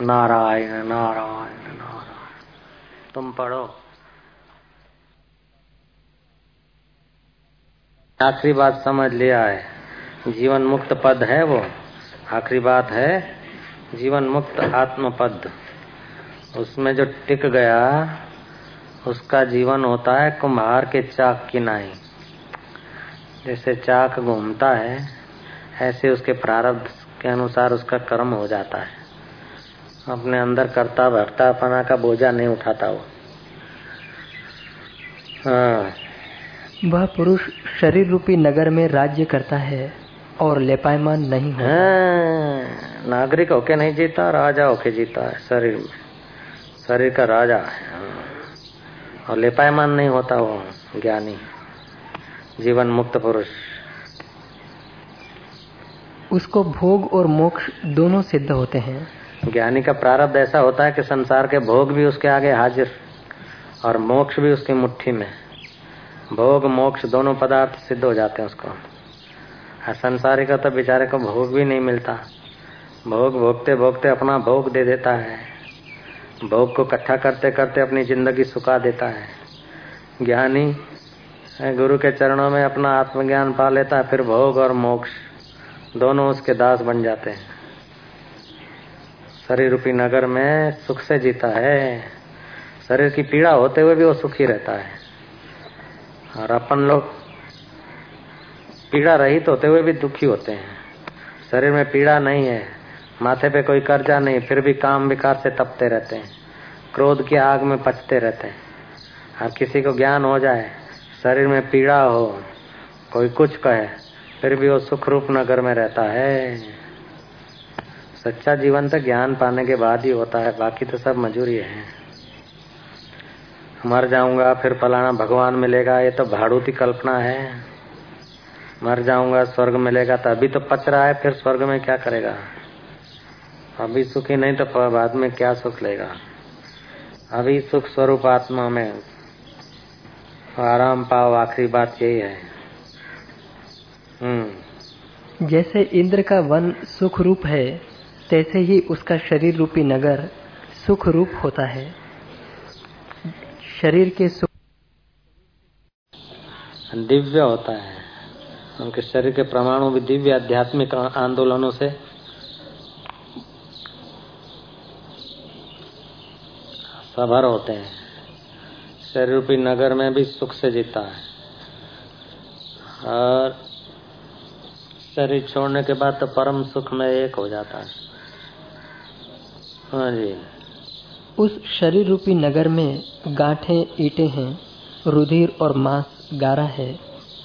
नारायण नारायण नारायण। तुम पढ़ो। आखिरी बात समझ लिया है। जीवन मुक्त पद है वो। आखिरी बात है, जीवन मुक्त आत्म पद उसमें जो टिक गया उसका जीवन होता है कुम्हार के चाक की नाई जैसे चाक घूमता है ऐसे उसके प्रारब्ध के अनुसार उसका कर्म हो जाता है। अपने अंदर करता भरता पना का बोझा नहीं उठाता वो। हाँ। वह पुरुष शरीर रूपी नगर में राज्य करता है और लेपायमान नहीं होता। हाँ, नागरिक होके नहीं जीता राजा होके जीता है शरीर में। शरीर का राजा है। और लेपायमान नहीं होता वो ज्ञानी जीवन मुक्त पुरुष। उसको भोग और मोक्ष दोनों सिद्ध होते हैं। ज्ञानी का प्रारब्ध ऐसा होता है कि संसार के भोग भी उसके आगे हाजिर और मोक्ष भी उसकी मुट्ठी में। भोग मोक्ष दोनों पदार्थ सिद्ध हो जाते हैं उसको। और संसारी का तो बेचारे को भोग भी नहीं मिलता। भोग भोगते भोगते अपना भोग दे देता है। भोग को इकट्ठा करते करते अपनी ज़िंदगी सुखा देता है। ज्ञानी गुरु के चरणों में अपना आत्मज्ञान पा लेता है, फिर भोग और मोक्ष दोनों उसके दास बन जाते हैं। शरीर रूपी नगर में सुख से जीता है। शरीर की पीड़ा होते हुए भी वो सुखी रहता है। और अपन लोग पीड़ा रहित होते हुए भी दुखी होते हैं। शरीर में पीड़ा नहीं है। माथे पे कोई कर्जा नहीं, फिर भी काम विकार से तपते रहते हैं। क्रोध की आग में पचते रहते हैं। और किसी को ज्ञान हो जाए, शरीर में पीड़ा हो, कोई कुछ कहे, फिर भी वो सुख रूप नगर में रहता है। सच्चा जीवन तो ज्ञान पाने के बाद ही होता है, बाकी तो सब मजूरी है मर जाऊँगा, फिर फलाना भगवान मिलेगा, ये तो भाड़ूती कल्पना है। मर जाऊँगा, स्वर्ग मिलेगा तो अभी तो पच रहा है, फिर स्वर्ग में क्या करेगा? अभी सुखी नहीं तो बाद में क्या सुख लेगा? अभी सुख स्वरूप आत्मा में। आराम पाओ आखिरी बात यही है। हम्म। जैसे इंद्र का वन सुख रूप है तैसे ही उसका शरीर रूपी नगर सुख रूप होता है। शरीर के सुख दिव्य होता है। उनके शरीर के परमाणु भी दिव्य आध्यात्मिक आंदोलनों से सभर होते हैं। शरीर रूपी नगर में भी सुख से जीता है। और शरीर छोड़ने के बाद तो परम सुख में एक हो जाता है। हाँ जी। उस शरीर रूपी नगर में गांठे, ईटे हैं, रुधिर और मांस गारा है,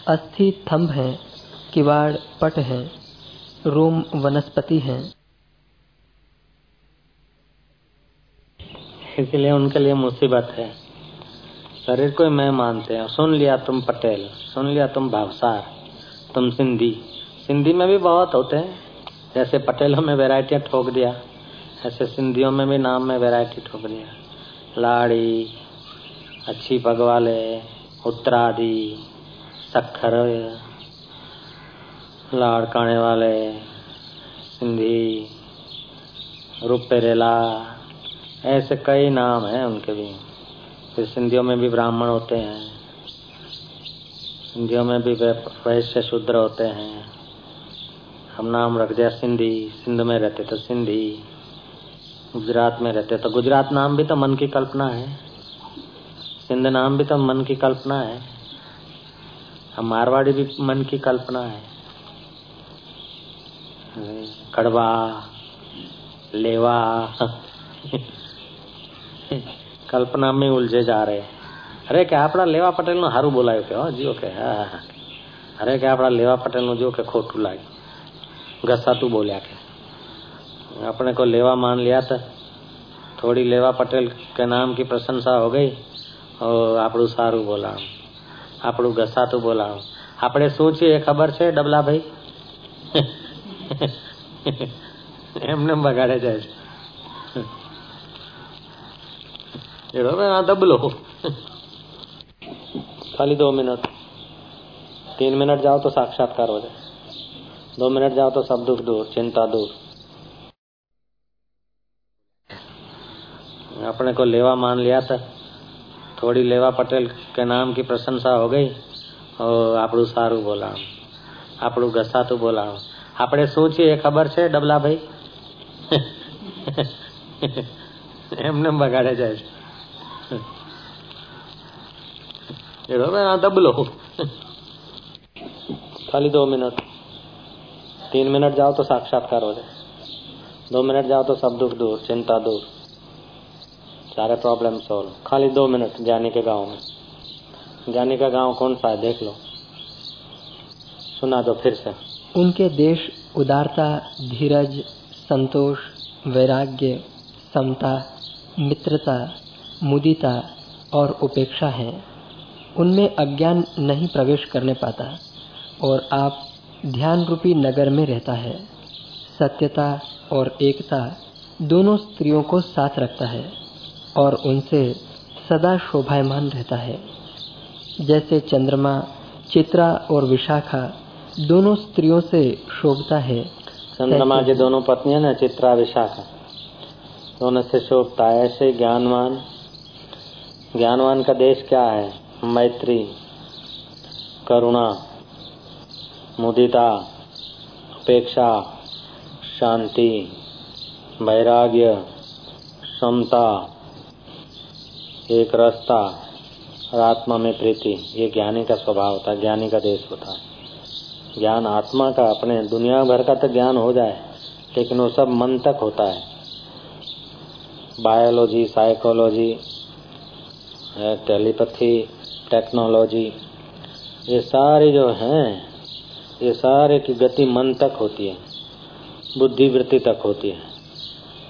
अस्थि थंभ है, किवाड़ पट है, रोम वनस्पति है। इसलिए उनके लिए मुसीबत है। शरीर को मैं मानते हैं। सुन लिया तुम पटेल, सुन लिया तुम भावसार, तुम सिंधी। सिंधी में भी बहुत होते हैं। जैसे पटेलों में वैरायटियाँ ठोक दिया, ऐसे सिंधियों में भी नाम में वैरायटी ठोक दिया। लाड़ी, अच्छी भगवाले उत्तरादि, सखर लाड़काने वाले, सिंधी, रुपेरेला। ऐसे कई नाम हैं उनके भी। फिर सिंधियों में भी ब्राह्मण होते हैं। सिंधियों में भी वैश्य शूद्र होते हैं। हम नाम रख दिया सिंधी। सिंध में रहते तो सिंधी। गुजरात में रहते तो गुजरात नाम भी तो मन की कल्पना है। सिंध नाम भी तो मन की कल्पना है। हम मारवाड़ी भी मन की कल्पना है। कड़वा, लेवा। કલ્પના મેં ઉલજે જા રહે અરે કે આપણા લેવા પટેલનું સારું બોલાયું કે હો જીઓ કે હા હા અરે કે આપણા લેવા પટેલનું જો કે ખોટું લાગ્યું ઘસાતું બોલ્યા કે अपने को लेवा मान लिया था थोड़ी लेवा पटेल के नाम की प्रशंसा हो गई और આપણું સારું બોલાવ આપણું ઘસાતું બોલાવ આપણે શું છે એ ખબર છે ડબલા ભાઈ એમને બગાડે જાય છે એડો આ દબલો खाली दो मिनट तीन मिनट जाओ तो साक्षात्कार हो जाए दो मिनट जाओ तो सब दुख दूर चिंता दूर अपने को लेवा मान लिया था थोड़ी लेवा पटेल के नाम की प्रशंसा हो गई और આપણું સારું બોલા આપણું ઘસાતું બોલા આપણે શું છીએ ખબર છે ડબલા ભાઈ એમને બગાડે જાય છે दबलो खाली दो मिनट। तीन मिनट जाओ तो साक्षात्कार हो जाए। दो मिनट जाओ तो सब दुख दूर चिंता दूर। सारे प्रॉब्लम सॉल्व खाली दो मिनट ज्ञानी के गाँव में। ज्ञानी का गाँव कौन सा है? देख लो। सुना दो फिर से। उनके देश उदारता धीरज संतोष वैराग्य समता मित्रता मुदिता और उपेक्षा है उनमें अज्ञान नहीं प्रवेश करने पाता और आप ध्यान रूपी नगर में रहता है। सत्यता और एकता दोनों स्त्रियों को साथ रखता है और उनसे सदा शोभायमान रहता है। जैसे चंद्रमा चित्रा और विशाखा दोनों स्त्रियों से शोभता है चंद्रमा की दोनों पत्नियाँ ना चित्रा विशाखा दोनों से शोभता है ऐसे ज्ञानवान ज्ञानवान का देश क्या है? मैत्री, करुणा, मुदिता, अपेक्षा, शांति, वैराग्य, समता, एक रास्ता, और आत्मा में प्रीति। ये ज्ञानी का स्वभाव होता है, ज्ञानी का देश होता है। ज्ञान आत्मा का, अपने दुनिया भर का तो ज्ञान हो जाए, लेकिन वो सब मन तक होता है। बायोलॉजी, साइकोलॉजी टेलीपैथी टेक्नोलॉजी ये सारे जो हैं, ये सारे की गति मन तक होती है, बुद्धि वृत्ति तक होती है।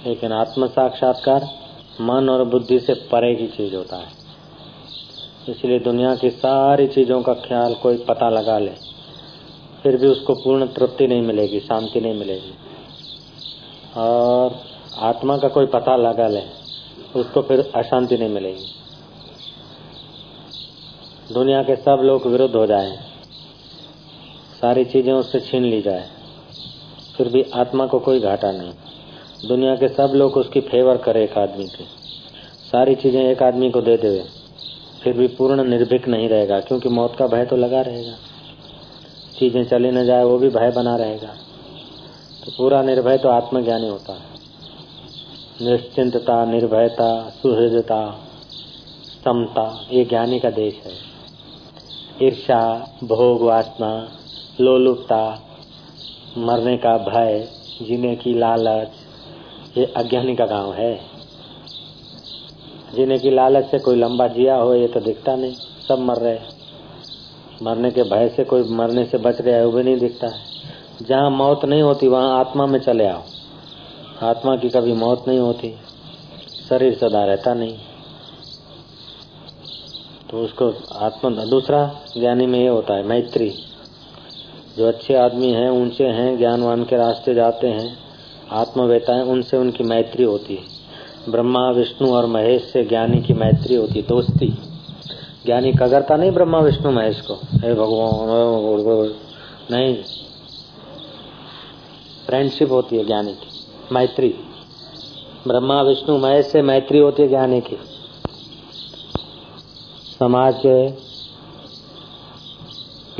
लेकिन आत्म साक्षात्कार मन और बुद्धि से परे की चीज़ होता है। इसलिए दुनिया की सारी चीज़ों का ख्याल कोई पता लगा ले, फिर भी उसको पूर्ण तृप्ति नहीं मिलेगी, शांति नहीं मिलेगी। और आत्मा का कोई पता लगा ले, उसको फिर अशांति नहीं मिलेगी। दुनिया के सब लोग विरुद्ध हो जाए। सारी चीज़ें उससे छीन ली जाए। फिर भी आत्मा को कोई घाटा नहीं। दुनिया के सब लोग उसकी फेवर करे एक आदमी की। सारी चीज़ें एक आदमी को दे दे फिर भी पूर्ण निर्भीक नहीं रहेगा, क्योंकि मौत का भय तो लगा रहेगा। चीज़ें चली न जाए, वो भी भय बना रहेगा। तो पूरा निर्भय तो आत्मज्ञानी होता है। निश्चिंतता, निर्भयता, सुहृदता, समता, ये ज्ञानी का देश है। ईर्षा भोग, वासना, लोलुपता, मरने का भय, जीने की लालच, ये अज्ञानी का गाँव है। जीने की लालच से कोई लंबा जिया हो, ये तो दिखता नहीं, सब मर रहे मरने के भय से कोई मरने से बच गया वो भी नहीं दिखता है। जहाँ मौत नहीं होती, वहाँ आत्मा में चले आओ। आत्मा की कभी मौत नहीं होती, शरीर सदा रहता नहीं। तो उसको आत्मा दूसरा ज्ञानी में ये होता है, मैत्री। जो अच्छे आदमी हैं, ऊँचे हैं, ज्ञानवान के रास्ते जाते हैं, आत्मवेता है, उनसे उनकी मैत्री होती है। ब्रह्मा, विष्णु और महेश से ज्ञानी की मैत्री होती है, दोस्ती। ज्ञानी कगरता नहीं ब्रह्मा, विष्णु, महेश को। हे भगवान नहीं। फ्रेंडशिप होती है ज्ञानी की, मैत्री। ब्रह्मा, विष्णु, महेश से मैत्री होती है ज्ञानी की। समाज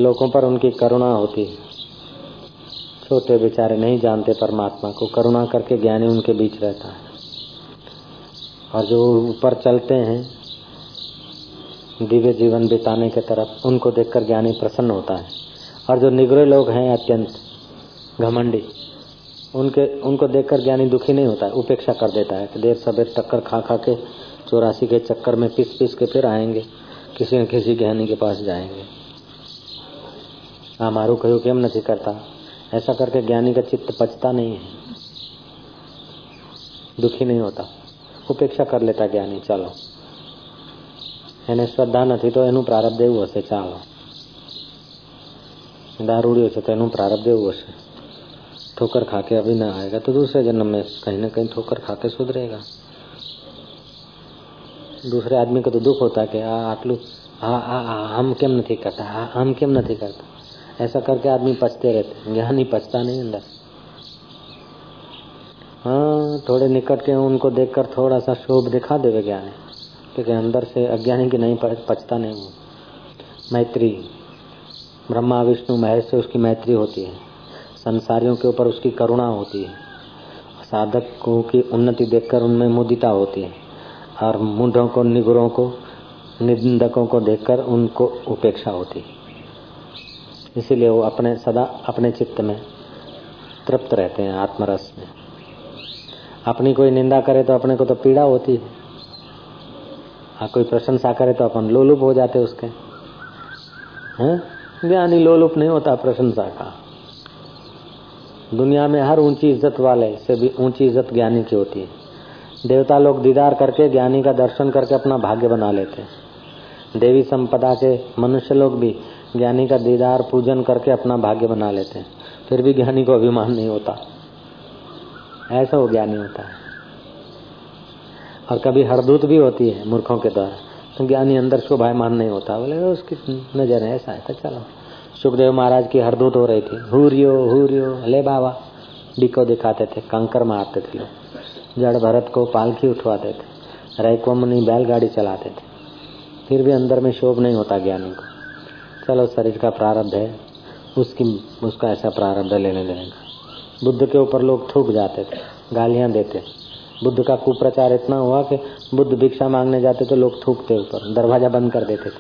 लोगों पर उनकी करुणा होती है। छोटे बेचारे नहीं जानते परमात्मा को। करुणा करके ज्ञानी उनके बीच रहता है। और जो ऊपर चलते हैं, दिव्य जीवन बिताने के तरफ़, उनको देखकर ज्ञानी प्रसन्न होता है। और जो निगरे लोग हैं अत्यंत घमंडी, उनके, उनको देखकर ज्ञानी दुखी नहीं होता है उपेक्षा कर देता है। कि देर सवेर टक्कर खा खा के, चौरासी के चक्कर में पिस पिस के फिर आएँगे। किसी न किसी ज्ञानी के पास जाएंगे हाँ मारू कहू केम नहीं करता ऐसा करके ज्ञानी का चित्त पचता नहीं है दुखी नहीं होता उपेक्षा कर लेता ज्ञानी चलो એને શ્રદ્ધા નથી તો એનું પ્રારબ્ધ એવું હશે ચાલો દારૂડિયો છે તો એનું પ્રારબ્ધ એવું હશે ठोकर खा के अभी ना आएगा तो दूसरे जन्म में कहीं ना कहीं ठोकर खा के सुधरेगा दूसरे आदमी को तो दुख होता है कि, आ आटलू हम केम नहीं करता? हम केम नहीं करता? ऐसा करके आदमी पचते रहते ज्ञानी पचता नहीं अंदर। हाँ थोड़े निकट के उनको देखकर थोड़ा सा शोभ दिखा देवे ज्ञानी। क्योंकि अंदर से अज्ञानी की नहीं पचता नहीं वो मैत्री। ब्रह्मा, विष्णु, महेश से उसकी मैत्री होती है। संसारियों के ऊपर उसकी करुणा होती है। साधकों की उन्नति देखकर उनमें मुदिता होती है। और मुंडों को, निगुरों को, निंदकों को देखकर उनको उपेक्षा होती है। इसीलिए वो अपने, सदा अपने चित्त में तृप्त रहते हैं, आत्मरस में। अपनी कोई निंदा करे तो अपने को तो पीड़ा होती है। और कोई प्रशंसा करे तो अपन लोलुप हो जाते उसके। हैं? ज्ञानी लोलुप नहीं होता प्रशंसा का। दुनिया में हर ऊँची इज़्ज़त वाले से भी ऊँची इज़्ज़त ज्ञानी की होती है। देवता लोग दीदार करके, ज्ञानी का दर्शन करके अपना भाग्य बना लेते हैं। देवी संपदा के मनुष्य लोग भी ज्ञानी का दीदार पूजन करके अपना भाग्य बना लेते हैं। फिर भी ज्ञानी को अभिमान नहीं होता। ऐसा वो ज्ञानी होता है। और कभी हरदूत भी होती है मूर्खों के द्वारा। तो ज्ञानी अंदर शोभायमान नहीं होता। बोले उसकी नज़र है, ऐसा है तो चलो। सुखदेव महाराज की हरदूत हो रही थी। हुरियो हुरियो, ले बाबा। डिको दिखाते थे, कंकर मारते थे लोग। जड़ भरत को पालकी उठवाते थे। रैको मुनि बैलगाड़ी चलाते थे। फिर भी अंदर में शोभ नहीं होता ज्ञानी को। चलो शरीर का प्रारब्ध है। उसकी, उसका ऐसा प्रारब्ध लेने का। बुद्ध के ऊपर लोग थूक जाते थे, गालियाँ देते। बुद्ध का कुप्रचार इतना हुआ कि बुद्ध भिक्षा मांगने जाते तो लोग थूकते ऊपर, दरवाज़ा बंद कर देते थे।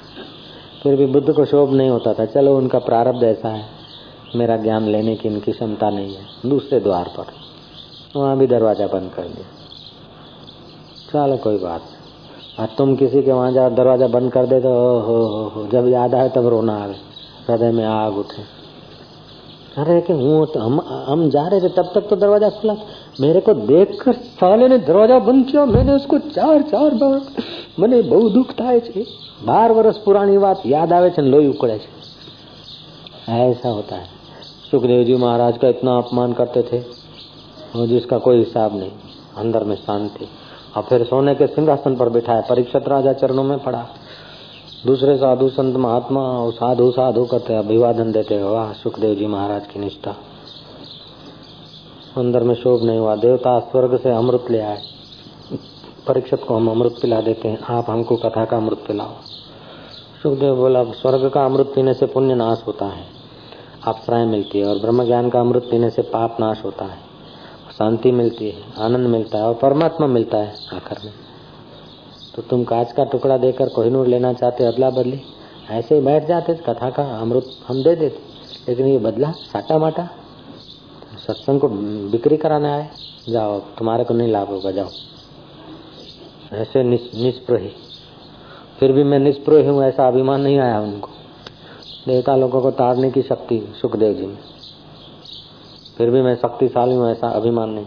फिर भी बुद्ध को शोभ नहीं होता था। चलो, उनका प्रारब्ध ऐसा है। मेरा ज्ञान लेने की इनकी क्षमता नहीं है। दूसरे द्वार पर। वहाँ भी दरवाज़ा बंद कर दिया। चलो, कोई बात और तुम किसी के वहाँ जाओ, दरवाज़ा बंद कर दे तो हो हो हो जब याद आए तब रोना आवे हृदय में आग उठे। अरे, कि हूँ तो हम हम जा रहे थे, तब तक तो दरवाज़ा खुला मेरे को देखकर साले ने दरवाज़ा बंद किया। मैंने उसको चार चार बार, मैंने बहुत दुख था बार वर्ष पुरानी बात याद आवे છે लोही उकड़े ऐसा होता है। सुखदेव जी महाराज का इतना अपमान करते थे। और जिसका कोई हिसाब नहीं। अंदर में शांति। और फिर सोने के सिंहासन पर बिठाया परीक्षित राजा चरणों में पड़ा। दूसरे साधु संत महात्मा और साधु साधु करते अभिवादन देते वाह, सुखदेव जी महाराज की निष्ठा। अंदर में शोभ नहीं हुआ। देवता स्वर्ग से अमृत ले आए। परीक्षित को हम अमृत पिला देते हैं। आप हमको कथा का अमृत पिलाओ। सुखदेव बोला, स्वर्ग का अमृत पीने से पुण्य नाश होता है। अप्सराएँ मिलती है और ब्रह्म ज्ञान का अमृत पीने से पाप नाश होता है। शांति मिलती है, आनंद मिलता है और परमात्मा मिलता है आखिर में। तो तुम कांच का टुकड़ा देकर कोहिनूर लेना चाहते अदला बदली? ऐसे ही बैठ जाते, कथा का अमृत हम दे देते। लेकिन ये बदला साटा माटा? सत्संग को बिक्री कराने आए? जाओ, तुम्हारे को नहीं लाभ होगा, जाओ। ऐसे निष्प्रही। फिर भी मैं निष्प्रही हूँ, ऐसा अभिमान नहीं आया उनको। देवता लोगों को तारने की शक्ति सुखदेव जी में। फिर भी मैं शक्तिशाली हूँ, ऐसा अभिमान नहीं।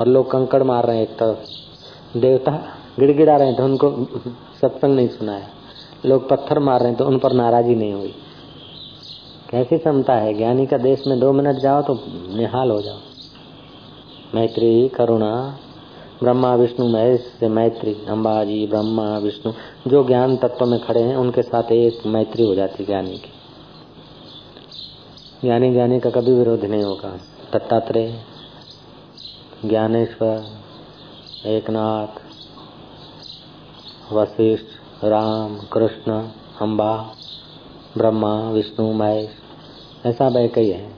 और लोग कंकड़ मार रहे हैं एक तरफ़। देवता गिड़गिड़ा रहे हैं तो उनको सत्संग नहीं सुनाया लोग पत्थर मार रहे हैं तो उन पर नाराजी नहीं हुई। कैसी क्षमता है? ज्ञानी का देश में दो मिनट जाओ तो निहाल हो जाओ। मैत्री करुणा, ब्रह्मा, विष्णु, महेश से मैत्री अम्बाजी ब्रह्मा, विष्णु, जो ज्ञान तत्व में खड़े हैं, उनके साथ एक मैत्री हो जाती ज्ञानी की। ज्ञानी ज्ञानी का कभी विरोध नहीं होगा। दत्तात्रेय, ज्ञानेश्वर, एकनाथ, वशिष्ठ, राम, कृष्ण, अम्बा, ब्रह्मा, विष्णु, महेश, ऐसा बैक ही है।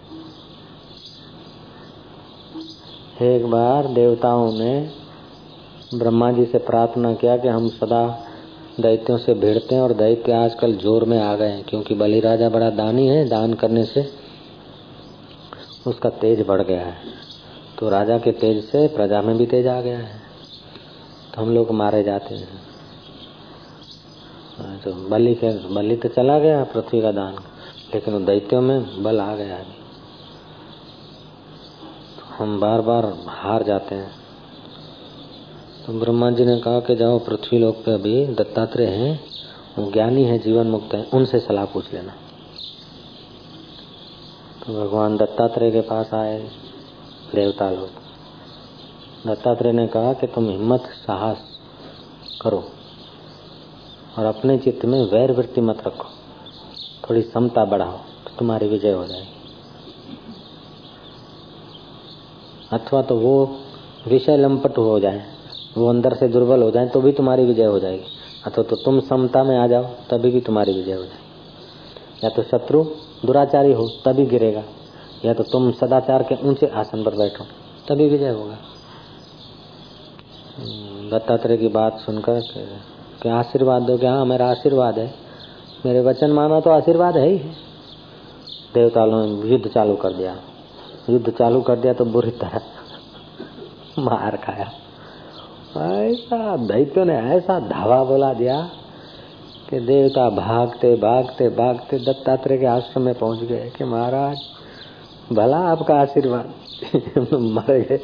एक बार देवताओं ने ब्रह्मा जी से प्रार्थना किया कि हम सदा दैत्यों से भिड़ते हैं और दैत्य आजकल ज़ोर में आ गए हैं, क्योंकि बलि राजा बड़ा दानी है, दान करने से उसका तेज बढ़ गया है। तो राजा के तेज से प्रजा में भी तेज आ गया है। तो हम लोग मारे जाते हैं। तो बलि के बलि तो चला गया पृथ्वी का दान, लेकिन दैत्यों में बल आ गया है। तो हम बार बार हार जाते हैं। तो ब्रह्मा जी ने कहा कि जाओ, पृथ्वी लोक पे अभी दत्तात्रेय हैं, वो ज्ञानी है, जीवन मुक्त है, उनसे सलाह पूछ लेना। तो भगवान दत्तात्रेय के पास आए, देवता लोग। दत्तात्रेय ने कहा कि तुम हिम्मत, साहस करो और अपने चित्त में वैर वृत्ति मत रखो। थोड़ी समता बढ़ाओ तो तुम्हारी विजय हो जाएगी। अथवा तो वो विषय लंपट हो जाए, वो अंदर से दुर्बल हो जाए तो भी तुम्हारी विजय हो जाएगी। अथवा तो तुम समता में आ जाओ, तभी भी तुम्हारी विजय हो जाएगी। या तो शत्रु दुराचारी हो तभी गिरेगा। या तो तुम सदाचार के ऊँचे आसन पर बैठो तभी विजय होगा। हम्म, दत्तात्रेय की बात सुनकर कि आशीर्वाद दो क्या हाँ मेरा आशीर्वाद है। मेरे वचन माना तो आशीर्वाद है ही देवता ने युद्ध चालू कर दिया। युद्ध चालू कर दिया तो बुरी तरह मार खाया। ऐसा दैत्य ने ऐसा धावा बोला दिया कि देवता भागते भागते भागते दत्तात्रेय के आश्रम में पहुँच गए कि महाराज, भला आपका आशीर्वाद। मर गए।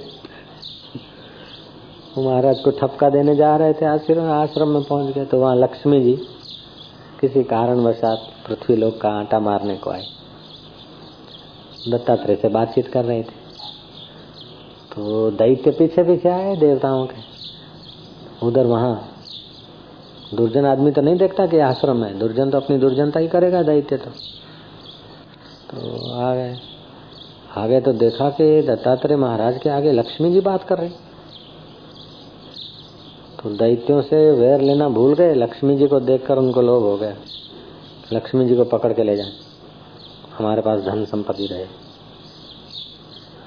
महाराज को ठपका देने जा रहे थे आश्रम आश्रम में पहुँच गए। तो वहाँ लक्ष्मी जी किसी कारणवशात पृथ्वी लोग का आटा मारने को आए। दत्तात्रेय से बातचीत कर रहे थे। तो दैत्य पीछे पीछे आए देवताओं के। उधर वहाँ दुर्जन आदमी तो नहीं देखता कि आश्रम है। दुर्जन तो अपनी दुर्जनता ही करेगा दैत्य तो। तो आ गए आगे तो देखा कि दत्तात्रेय महाराज के आगे लक्ष्मी जी बात कर रही तो दैत्यों से वैर लेना भूल गए, लक्ष्मी जी को देखकर उनको लोभ हो गया। लक्ष्मी जी को पकड़ के ले जाए। हमारे पास धन संपत्ति रहे।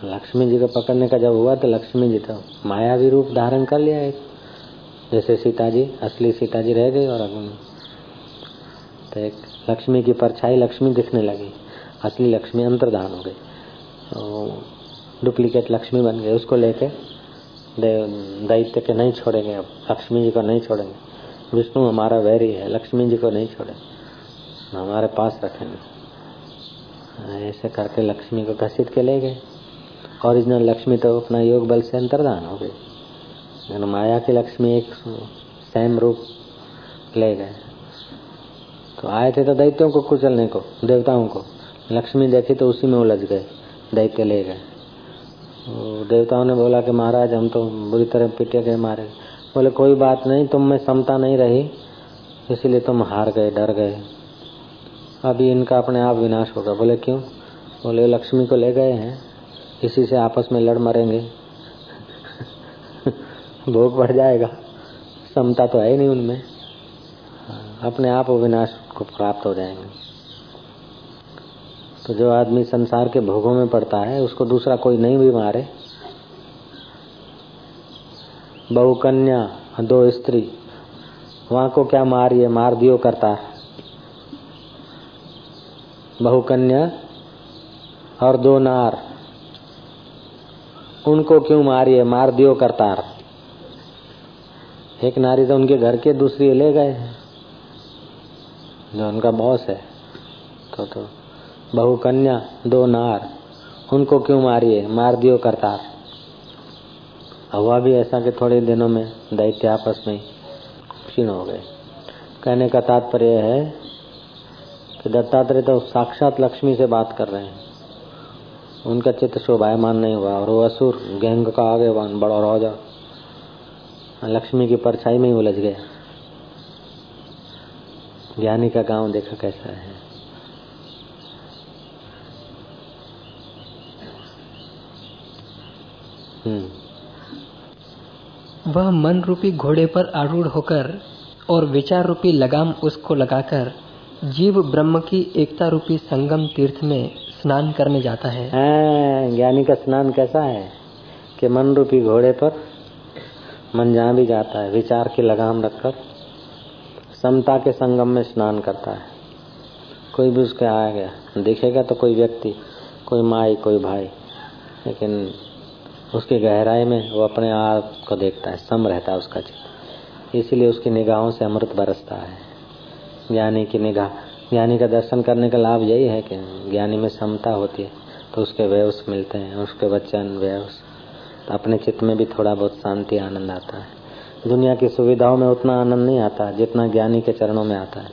लक्ष्मी जी को पकड़ने का जब हुआ तो लक्ष्मी जी तो मायावी रूप धारण कर लिया एक। जैसे सीता जी असली सीता जी रह गई और तो एक लक्ष्मी की परछाई लक्ष्मी दिखने लगी। असली लक्ष्मी अंतर्धान हो गई। तो डुप्लीकेट लक्ष्मी बन गई उसको लेके दैत्य के नहीं छोड़ेंगे अब। लक्ष्मी जी को नहीं छोड़ेंगे। विष्णु हमारा वैरी है। लक्ष्मी जी को नहीं छोड़ेंगे हमारे पास रखेंगे ऐसे करके लक्ष्मी को घसीट के ले गए। ओरिजिनल लक्ष्मी तो अपना योग बल से अंतर्धान हो गई। लेकिन माया की लक्ष्मी एक सैम रूप ले गए। तो आए थे तो दैत्यों को कुचलने को, देवताओं को। लक्ष्मी देखी तो उसी में उलझ गए, दैत्य ले गए। तो देवताओं ने बोला कि महाराज, हम तो बुरी तरह पिटे गए मारे। बोले, कोई बात नहीं, तुम में समता नहीं रही, इसीलिए तुम हार गए, डर गए। अभी इनका अपने आप विनाश होगा। बोले, क्यों? बोले, लक्ष्मी को ले गए हैं, इसी से आपस में लड़ मरेंगे। भोग बढ़ जाएगा। समता तो है नहीं उनमें। हाँ। अपने आप विनाश को प्राप्त हो जाएँगे। तो जो आदमी संसार के भोगों में पड़ता है, उसको दूसरा कोई नहीं भी मारे। बहु कन्या दो स्त्री, वहाँ को क्या मारिए मार दियो करता? बहु कन्या और दो नार, उनको क्यों मारिए मार दियो करतार एक नारी तो उनके घर के दूसरी ले गए हैं। जो उनका बॉस है। तो तो बहु कन्या, दो नार, उनको क्यों मारिए? मार दियो करतार। हुआ भी ऐसा कि थोड़े दिनों में दैत्य आपस में क्षीण हो गए। कहने का तात्पर्य है कि दत्तात्रेय तो साक्षात लक्ष्मी से बात कर रहे हैं। उनका चित्र शोभायमान नहीं हुआ और वो असुर, गैंग का आगे बड़ा राजा। लक्ष्मी की परछाई में ही उलझ गया। ज्ञानी का गाँव देखा कैसा है। हम्म। वह मन रूपी घोड़े पर आरूढ़ होकर और विचार रूपी लगाम उसको लगाकर जीव ब्रह्म की एकता रूपी संगम तीर्थ में स्नान करने जाता है ज्ञानी का स्नान कैसा है कि मन रूपी घोड़े पर मन जहाँ भी जाता है, विचार की लगाम रखकर समता के संगम में स्नान करता है। कोई भी उसके आ गया, दिखेगा तो कोई व्यक्ति, कोई माई, कोई भाई, लेकिन उसकी गहराई में वो अपने आप को देखता है सम रहता है उसका चित्त। इसीलिए उसकी निगाहों से अमृत बरसता है। ज्ञानी की निगाह, ज्ञानी का दर्शन करने का लाभ यही है कि ज्ञानी में समता होती है तो उसके व्यवस मिलते हैं, उसके वचन व्यवस तो अपने चित्त में भी थोड़ा बहुत शांति आनंद आता है। दुनिया की सुविधाओं में उतना आनंद नहीं आता जितना ज्ञानी के चरणों में आता है।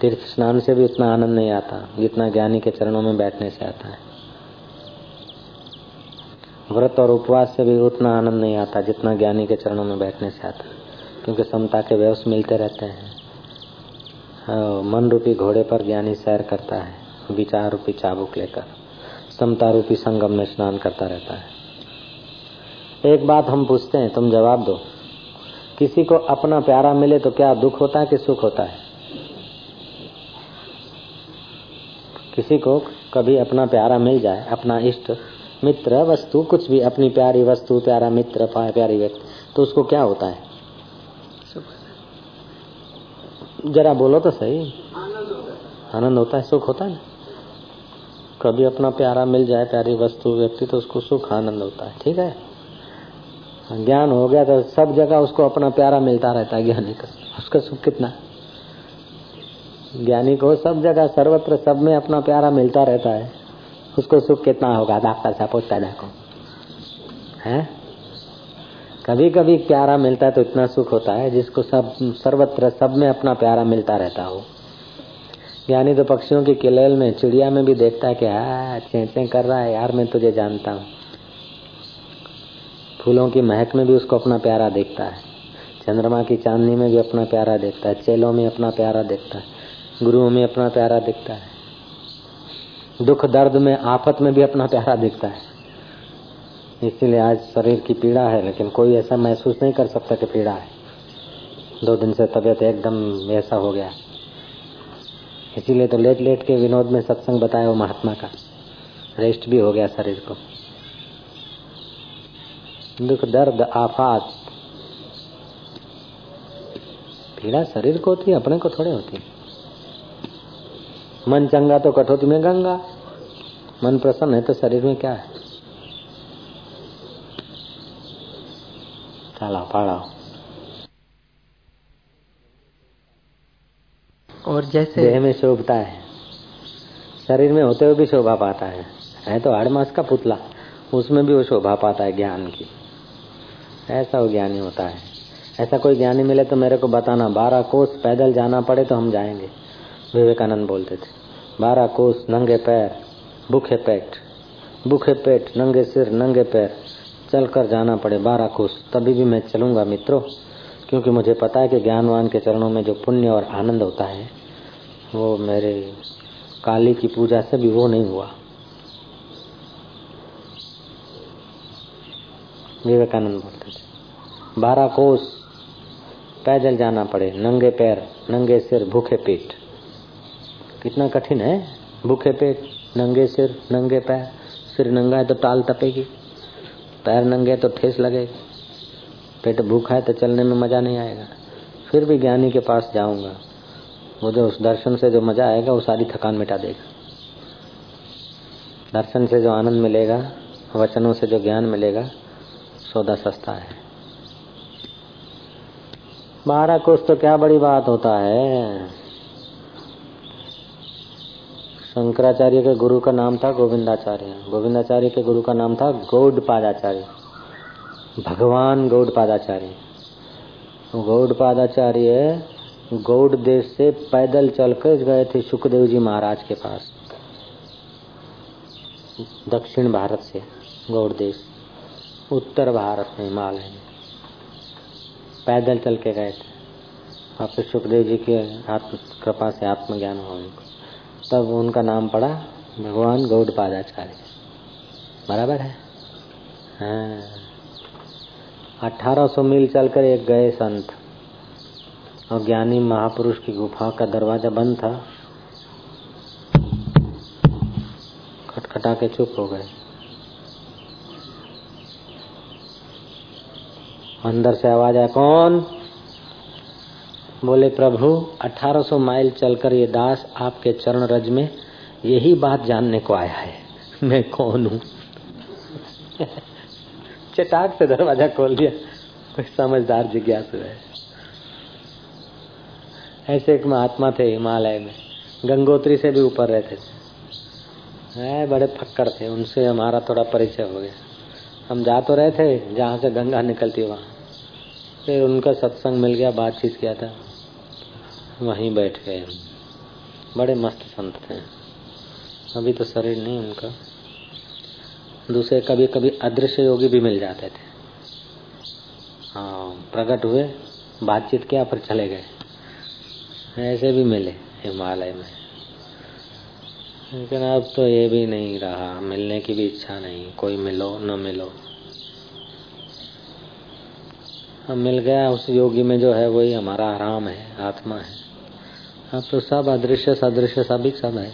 तीर्थ स्नान से भी उतना आनंद नहीं आता जितना ज्ञानी के चरणों में बैठने से आता है। व्रत और उपवास से भी उतना आनंद नहीं आता जितना ज्ञानी के चरणों में बैठने से आता है। क्योंकि समता के व्यवस मिलते रहते हैं। हाँ, मन रूपी घोड़े पर ज्ञानी सैर करता है विचार रूपी चाबुक लेकर। समता रूपी संगम में स्नान करता रहता है। एक बात हम पूछते हैं तुम जवाब दो। किसी को अपना प्यारा मिले तो क्या दुख होता है कि सुख होता है? किसी को कभी अपना प्यारा मिल जाए अपना इष्ट मित्र वस्तु कुछ भी अपनी प्यारी वस्तु प्यारा मित्र प्यारी व्यक्ति तो उसको क्या होता है? जरा बोलो तो सही। आनंद होता है। सुख होता है कभी अपना प्यारा मिल जाए प्यारी वस्तु व्यक्ति तो उसको सुख आनंद होता है ठीक है? ज्ञान हो गया तो सब जगह उसको अपना प्यारा मिलता रहता है ज्ञानी का। उसका सुख कितना? ज्ञानी को सब जगह, सर्वत्र सब में अपना प्यारा मिलता रहता है। उसको सुख कितना होगा? डॉक्टर साहब पूछता है कभी कभी प्यारा मिलता है तो इतना सुख होता है जिसको सब, सर्वत्र सब में अपना प्यारा मिलता रहता हो। ज्ञानी तो पक्षियों की किलेल में, चिड़िया में भी देखता है कि हाँ चे कर रहा है, यार मैं तुझे जानता हूँ। फूलों की महक में भी उसको अपना प्यारा देखता है। चंद्रमा की चांदनी में भी अपना प्यारा देखता है। चेलों में अपना प्यारा देखता है। गुरुओं में अपना प्यारा देखता है। दुख दर्द में, आफत में भी अपना प्यारा दिखता है। इसीलिए आज शरीर की पीड़ा है, लेकिन कोई ऐसा महसूस नहीं कर सकता कि पीड़ा है। दो दिन से तबीयत एकदम ऐसा हो गया। इसीलिए तो लेट लेट के विनोद में सत्संग बताया वो महात्मा का। रेस्ट भी हो गया शरीर को। दुख दर्द आफात। पीड़ा शरीर को होती है अपने को थोड़े होती है। मन चंगा तो कठोती में गंगा। मन प्रसन्न है तो शरीर में क्या है? चला पढ़ो और जैसे देह में शोभता है। शरीर में होते हुए भी शोभा पाता है। है तो आठ मास का पुतला। उसमें भी वो शोभा पाता है ज्ञान की। ऐसा वो ज्ञानी होता है। ऐसा कोई ज्ञानी मिले तो मेरे को बताना। बारह कोस पैदल जाना पड़े तो हम जाएँगे। विवेकानंद बोलते थे। बारह कोस नंगे पैर, भूखे पेट। भूखे पेट, नंगे सिर, नंगे पैर। चल कर जाना पड़े बारह कोस। तभी भी मैं चलूँगा मित्रों, क्योंकि मुझे पता है कि ज्ञानवान के चरणों में जो पुण्य और आनंद होता है, वो मेरे काली की पूजा से भी वो नहीं हुआ। विवेकानंद बोलते थे। बारह कोस, पैदल जाना पड़े, नंगे पैर, नंगे सिर, भूखे पेट। कितना कठिन है? भूखे पेट, नंगे सिर, नंगे पैर, सिर नंगा है तो टाल तपेगी पैर नंगे तो ठेस लगेगी। पेट भूखा है तो चलने में मज़ा नहीं आएगा। फिर भी ज्ञानी के पास जाऊँगा। मुझे उस दर्शन से जो मज़ा आएगा, वो सारी थकान मिटा देगा। दर्शन से जो आनंद मिलेगा, वचनों से जो ज्ञान मिलेगा सौदा सस्ता है। बारह कोष तो क्या बड़ी बात होता है। शंकराचार्य के गुरु का नाम था गोविंदाचार्य। गोविंदाचार्य के गुरु का नाम था गौडपादाचार्य। भगवान गौडपादाचार्य। गौडपादाचार्य गौड़ देश से पैदल चलकर गए थे सुखदेव जी महाराज के पास। दक्षिण भारत से गौड़ देश। उत्तर भारत में हिमालय में। पैदल चल के गए थे। पे सुखदेव जी के आत्म, कृपा से आत्मज्ञान हुआ उनको। तब उनका नाम पड़ा भगवान गौड़ पादाचार्य बराबर है? हाँ। सौ मील चलकर एक गए संत। और ज्ञानी महापुरुष की गुफा का दरवाज़ा बंद था। खटखटा के चुप हो गए। अंदर से आवाज़ आया, कौन? बोले, प्रभु 1800 माइल चलकर ये दास आपके चरण रज में यही बात जानने को आया है। मैं कौन हूँ? चटाक से दरवाज़ा खोल दिया। कोई समझदार जिज्ञासु है। ऐसे एक महात्मा थे हिमालय में। गंगोत्री से भी ऊपर रहते थे। बड़े फक्कर थे। उनसे हमारा थोड़ा परिचय हो गया। हम जा तो रहे थे, जहाँ से गंगा निकलती वहाँ। फिर उनका सत्संग मिल गया, बातचीत किया था। वहीं बैठ गए बड़े मस्त संत थे। अभी तो शरीर नहीं उनका। दूसरे कभी कभी अदृश्य योगी भी मिल जाते थे। हाँ प्रकट हुए, बातचीत किया, फिर चले गए। ऐसे भी मिले हिमालय में। लेकिन अब तो ये भी नहीं रहा। मिलने की भी इच्छा नहीं। कोई मिलो, न मिलो। अब मिल गया उस योगी में जो है वही हमारा आराम है, आत्मा है। अब तो सब अदृश्य, सदृश्य सभी सब है।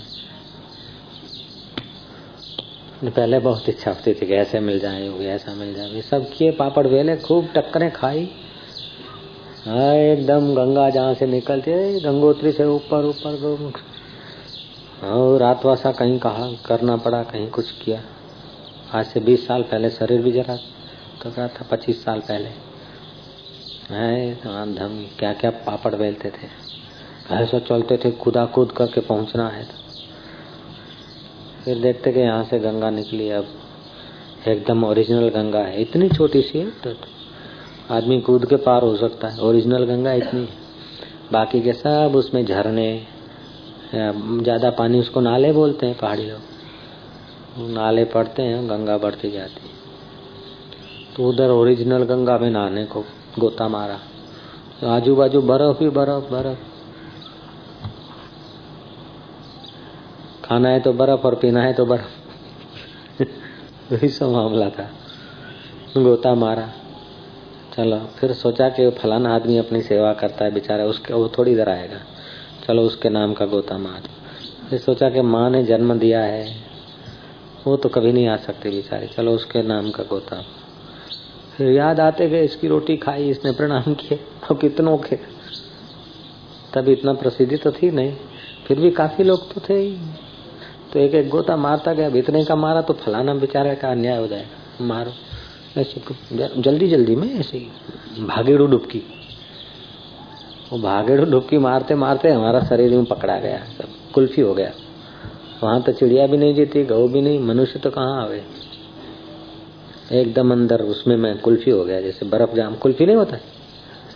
पहले बहुत इच्छा होती थी कि ऐसे मिल जाए, योगी ऐसा मिल जाए। सब किए, पापड़ वेले खूब टक्करें खाई। एकदम गंगा जहाँ से निकलती है, गंगोत्री से ऊपर ऊपर। और रात वासा कहीं कहा, करना पड़ा, कहीं कुछ किया। आज से बीस साल पहले शरीर भी जरा तो क्या था पच्चीस साल पहले। है धम क्या क्या पापड़ बेलते थे। ऐसा चलते थे खुदा कूद करके पहुँचना है तो। फिर देखते कि यहाँ से गंगा निकली, अब एकदम ओरिजिनल गंगा है। इतनी छोटी सी है तो आदमी कूद के पार हो सकता है। ओरिजिनल गंगा इतनी है। बाकी के सब उसमें झरने ज़्यादा पानी उसको नाले बोलते हैं, पहाड़ी लोग। नाले पड़ते हैं, गंगा बढ़ती जाती है। तो उधर ओरिजिनल गंगा में नहाने को गोता मारा। तो आजू बाजू बर्फ़ ही बर्फ़ बर्फ़। खाना है तो बर्फ़ और पीना है तो बर्फ़। वही सब मामला था। गोता मारा। चलो, फिर सोचा कि फलाना आदमी अपनी सेवा करता है, बेचारा, उसके, वो थोड़ी इधर आएगा। चलो उसके नाम का गोता मार फिर सोचा कि माँ ने जन्म दिया है, वो तो कभी नहीं आ सकती बेचारी। चलो उसके नाम का गोता। फिर याद आते गए, इसकी रोटी खाई, इसने प्रणाम किए और कितनों के। तब इतना प्रसिद्धि तो थी नहीं, फिर भी काफ़ी लोग तो थे ही। तो एक एक गोता मारता गया इतने का मारा तो फलाना बेचारे का अन्याय हो जाएगा। मारो। ऐसे जल्दी जल्दी में ऐसे भागेड़ू डुबकी। वो भागे डुबकी मारते मारते हमारा शरीर में पकड़ा गया, सब कुल्फी हो गया। वहाँ तो चिड़िया भी नहीं जीती, गऊ भी नहीं, मनुष्य तो कहाँ आवे? एकदम अंदर उसमें मैं कुल्फी हो गया, जैसे बर्फ़ जाम कुल्फी नहीं होता?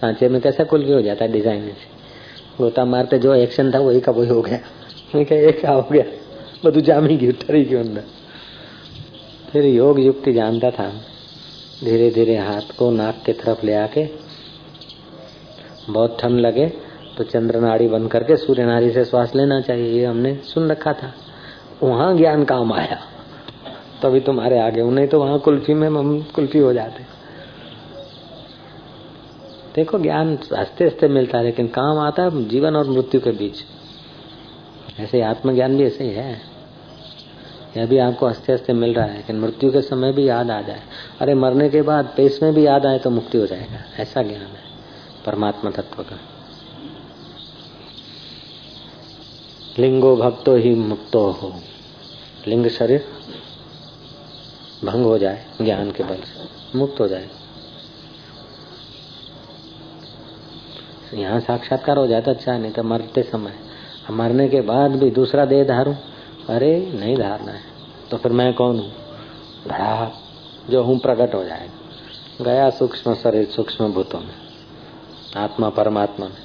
सांचे में कैसा कुल्फी हो जाता है डिज़ाइन से? गोता मारते जो एक्शन था वही का वही हो गया। मैं क्या ये क्या हो गया? बधु तो जाम જામી उतर ही क्यों अंदर। फिर योग युक्ति जानता था। धीरे धीरे हाथ को नाक की तरफ़ ले आके बहुत ठंड लगे तो चंद्र नाड़ी बंद करके सूर्य नाड़ी से श्वास लेना चाहिए, ये हमने सुन रखा था। वहाँ ज्ञान काम आया। तभी तुम्हारे आगे नहीं तो वहाँ कुल्फी में हम कुल्फी हो जाते। देखो, ज्ञान हँसते हँसते मिलता है, लेकिन काम आता है जीवन और मृत्यु के बीच। ऐसे आत्मज्ञान भी ऐसे ही है। यह भी आपको हँसते हँसते मिल रहा है, लेकिन मृत्यु के समय भी याद आ जाए। अरे, मरने के बाद पेश में भी याद आए तो मुक्ति हो जाएगा। ऐसा ज्ञान है। परमात्मा तत्व का। लिंगो भक्तो ही मुक्तो हो। लिंग शरीर भंग हो जाए, ज्ञान के बल से मुक्त हो जाए। यहाँ साक्षात्कार हो जाता अच्छा नहीं तो मरते समय। मरने के बाद भी दूसरा देह धारू? अरे, नहीं धारना है। तो फिर मैं कौन हूँ? घड़ा जो हूँ, प्रकट हो जाएगा गया सूक्ष्म शरीर सूक्ष्म भूतों में। आत्मा परमात्मा में,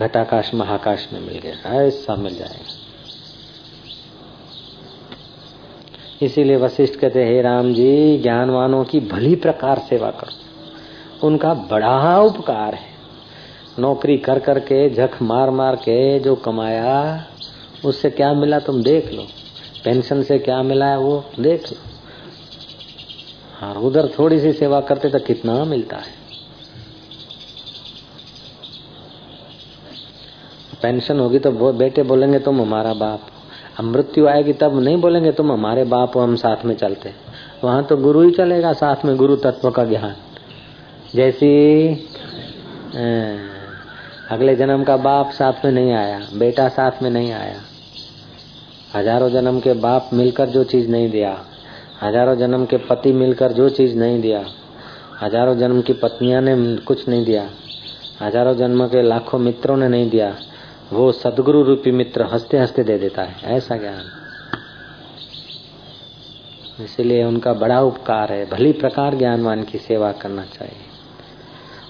घटाकाश, महाकाश में मिल गया। ऐसा मिल जाएगा। इसीलिए वशिष्ठ कहते हे राम जी, ज्ञानवानों की भली प्रकार सेवा करो। उनका बड़ा उपकार है। नौकरी कर कर के झक मार मार के जो कमाया, उससे क्या मिला तुम देख लो। पेंशन से क्या मिला है वो देख लो। हाँ उधर थोड़ी सी सेवा करते तो कितना मिलता है। पेंशन होगी तो बेटे बोलेंगे, तुम हमारा बाप अब मृत्यु आएगी तब नहीं बोलेंगे, तुम हमारे बाप हो, हम साथ में चलते वहाँ तो गुरु ही चलेगा, साथ में गुरु तत्व का ज्ञान। जैसी अगले जन्म का बाप साथ में नहीं आया, बेटा साथ में नहीं आया। हज़ारों जन्म के बाप मिलकर जो चीज़ नहीं दिया। हज़ारों जन्म के पति मिलकर जो चीज़ नहीं दिया। हज़ारों जन्म की पत्नियाँ ने कुछ नहीं दिया। हज़ारों जन्म के लाखों मित्रों ने नहीं दिया। वो सदगुरु रूपी मित्र हँसते हँसते दे देता है, ऐसा ज्ञान। इसलिए उनका बड़ा उपकार है, भली प्रकार ज्ञानवान की सेवा करना चाहिए।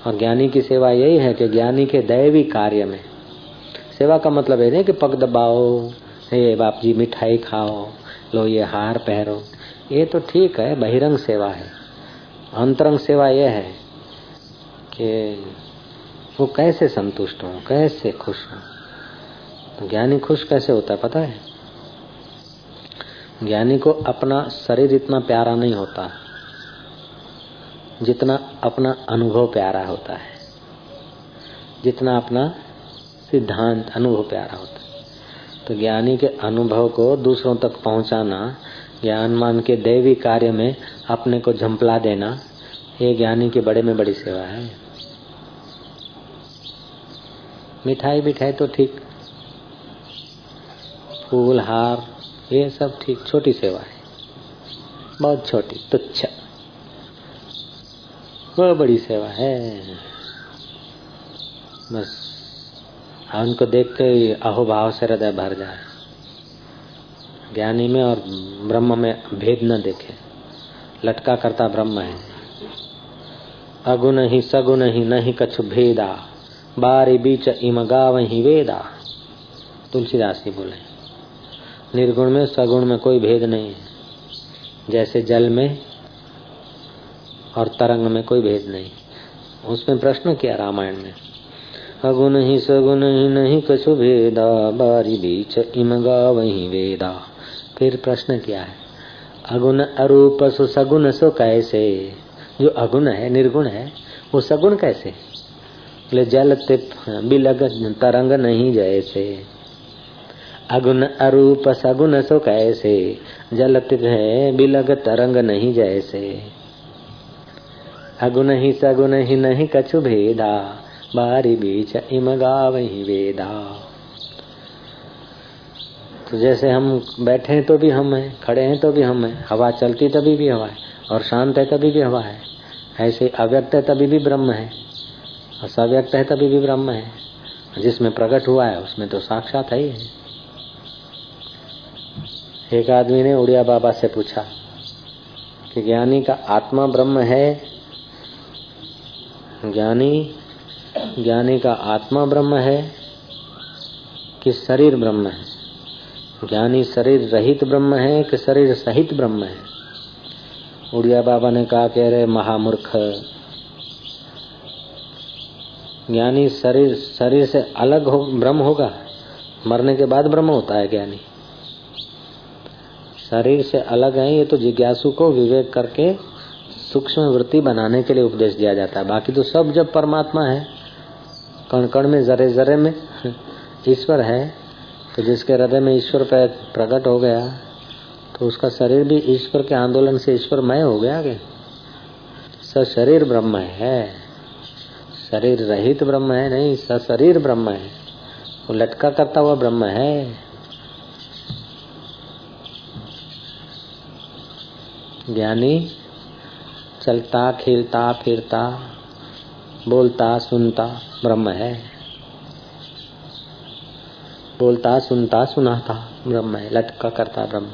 और ज्ञानी की सेवा यही है कि ज्ञानी के दैवी कार्य में। सेवा का मतलब है नहीं कि पग दबाओ, हे बाप जी मिठाई खाओ, लो ये हार पहरो। ये तो ठीक है, बहिरंग सेवा है। अंतरंग सेवा यह है कि वो कैसे संतुष्ट हो, कैसे खुश हो। ज्ञानी खुश कैसे होता है, पता है? ज्ञानी को अपना शरीर इतना प्यारा नहीं होता, जितना अपना अनुभव प्यारा होता है, जितना अपना सिद्धांत, अनुभव प्यारा होता है। तो ज्ञानी के अनुभव को दूसरों तक पहुंचाना, ज्ञान मान के दैवी कार्य में अपने को झंपला देना, ये ज्ञानी के बड़े में बड़ी सेवा है। मिठाई मिठाई तो ठीक फूल, हार, ये सब ठीक, छोटी सेवा है। बहुत छोटी, तुच्छ। वो बड़ी सेवा है। बस। उनको देख के अहोभाव से हृदय भर जाए। ज्ञानी में और ब्रह्म में भेद न देखे। लटका करता ब्रह्म है। अगुण ही सगुण ही नहीं कछु भेदा। बारी बीच इम गाव गावही वेदा। तुलसीदास जी बोले निर्गुण में, सगुण में कोई भेद नहीं है। जैसे जल में और तरंग में कोई भेद नहीं। उसमें प्रश्न किया रामायण में अगुण ही सगुण ही नहीं, कछु भेदा, बारी बीच इमगा वही वेदा। फिर प्रश्न किया है, अगुण अरूप सु सगुण सो कैसे? जो अगुण है, निर्गुण है, वो सगुण कैसे? बोले, जल तिप बिलग तरंग नहीं जैसे। अगुण अरूप सगुन सो कैसे जलत है, बिलग तरंग नहीं जैसे। अगुन ही सगुन ही नहीं कछु भेदा, बारी बीच इमगा वही वेदा। तो जैसे हम बैठे हैं तो भी हम हैं, खड़े हैं तो भी हम हैं, हवा चलती तभी भी हवा है, और शांत है तभी भी हवा है। ऐसे अव्यक्त है तभी भी ब्रह्म है, और सव्यक्त है तभी भी ब्रह्म है। जिसमें प्रकट हुआ है, उसमें तो साक्षात है ही है। एक आदमी ने उड़िया बाबा से पूछा कि ज्ञानी का आत्मा ब्रह्म है? ज्ञानी ज्ञानी का आत्मा ब्रह्म है कि शरीर ब्रह्म है? ज्ञानी शरीर रहित ब्रह्म है कि शरीर सहित ब्रह्म है? उड़िया बाबा ने कहा कह रहे महामूर्ख, ज्ञानी शरीर शरीर से अलग हो, ब्रह्म होगा? मरने के बाद ब्रह्म होता है ज्ञानी। शरीर से अलग है, ये तो जिज्ञासु को विवेक करके सूक्ष्म वृत्ति बनाने के लिए उपदेश दिया जाता है। बाकी तो सब जब परमात्मा है कण कण में जरे जरे में, ईश्वर है तो जिसके हृदय में ईश्वर प्रकट हो गया तो उसका शरीर भी ईश्वर के आंदोलन से ईश्वरमय हो गया क्या स शरीर ब्रह्म है। शरीर रहित ब्रह्म है, नहीं, स शरीर ब्रह्म है। वो लटका करता हुआ ब्रह्म है। ज्ञानी, चलता, खेलता, फिरता, बोलता, सुनता, ब्रह्म है। बोलता, सुनता, सुनाता, ब्रह्म है, लटका करता ब्रह्म।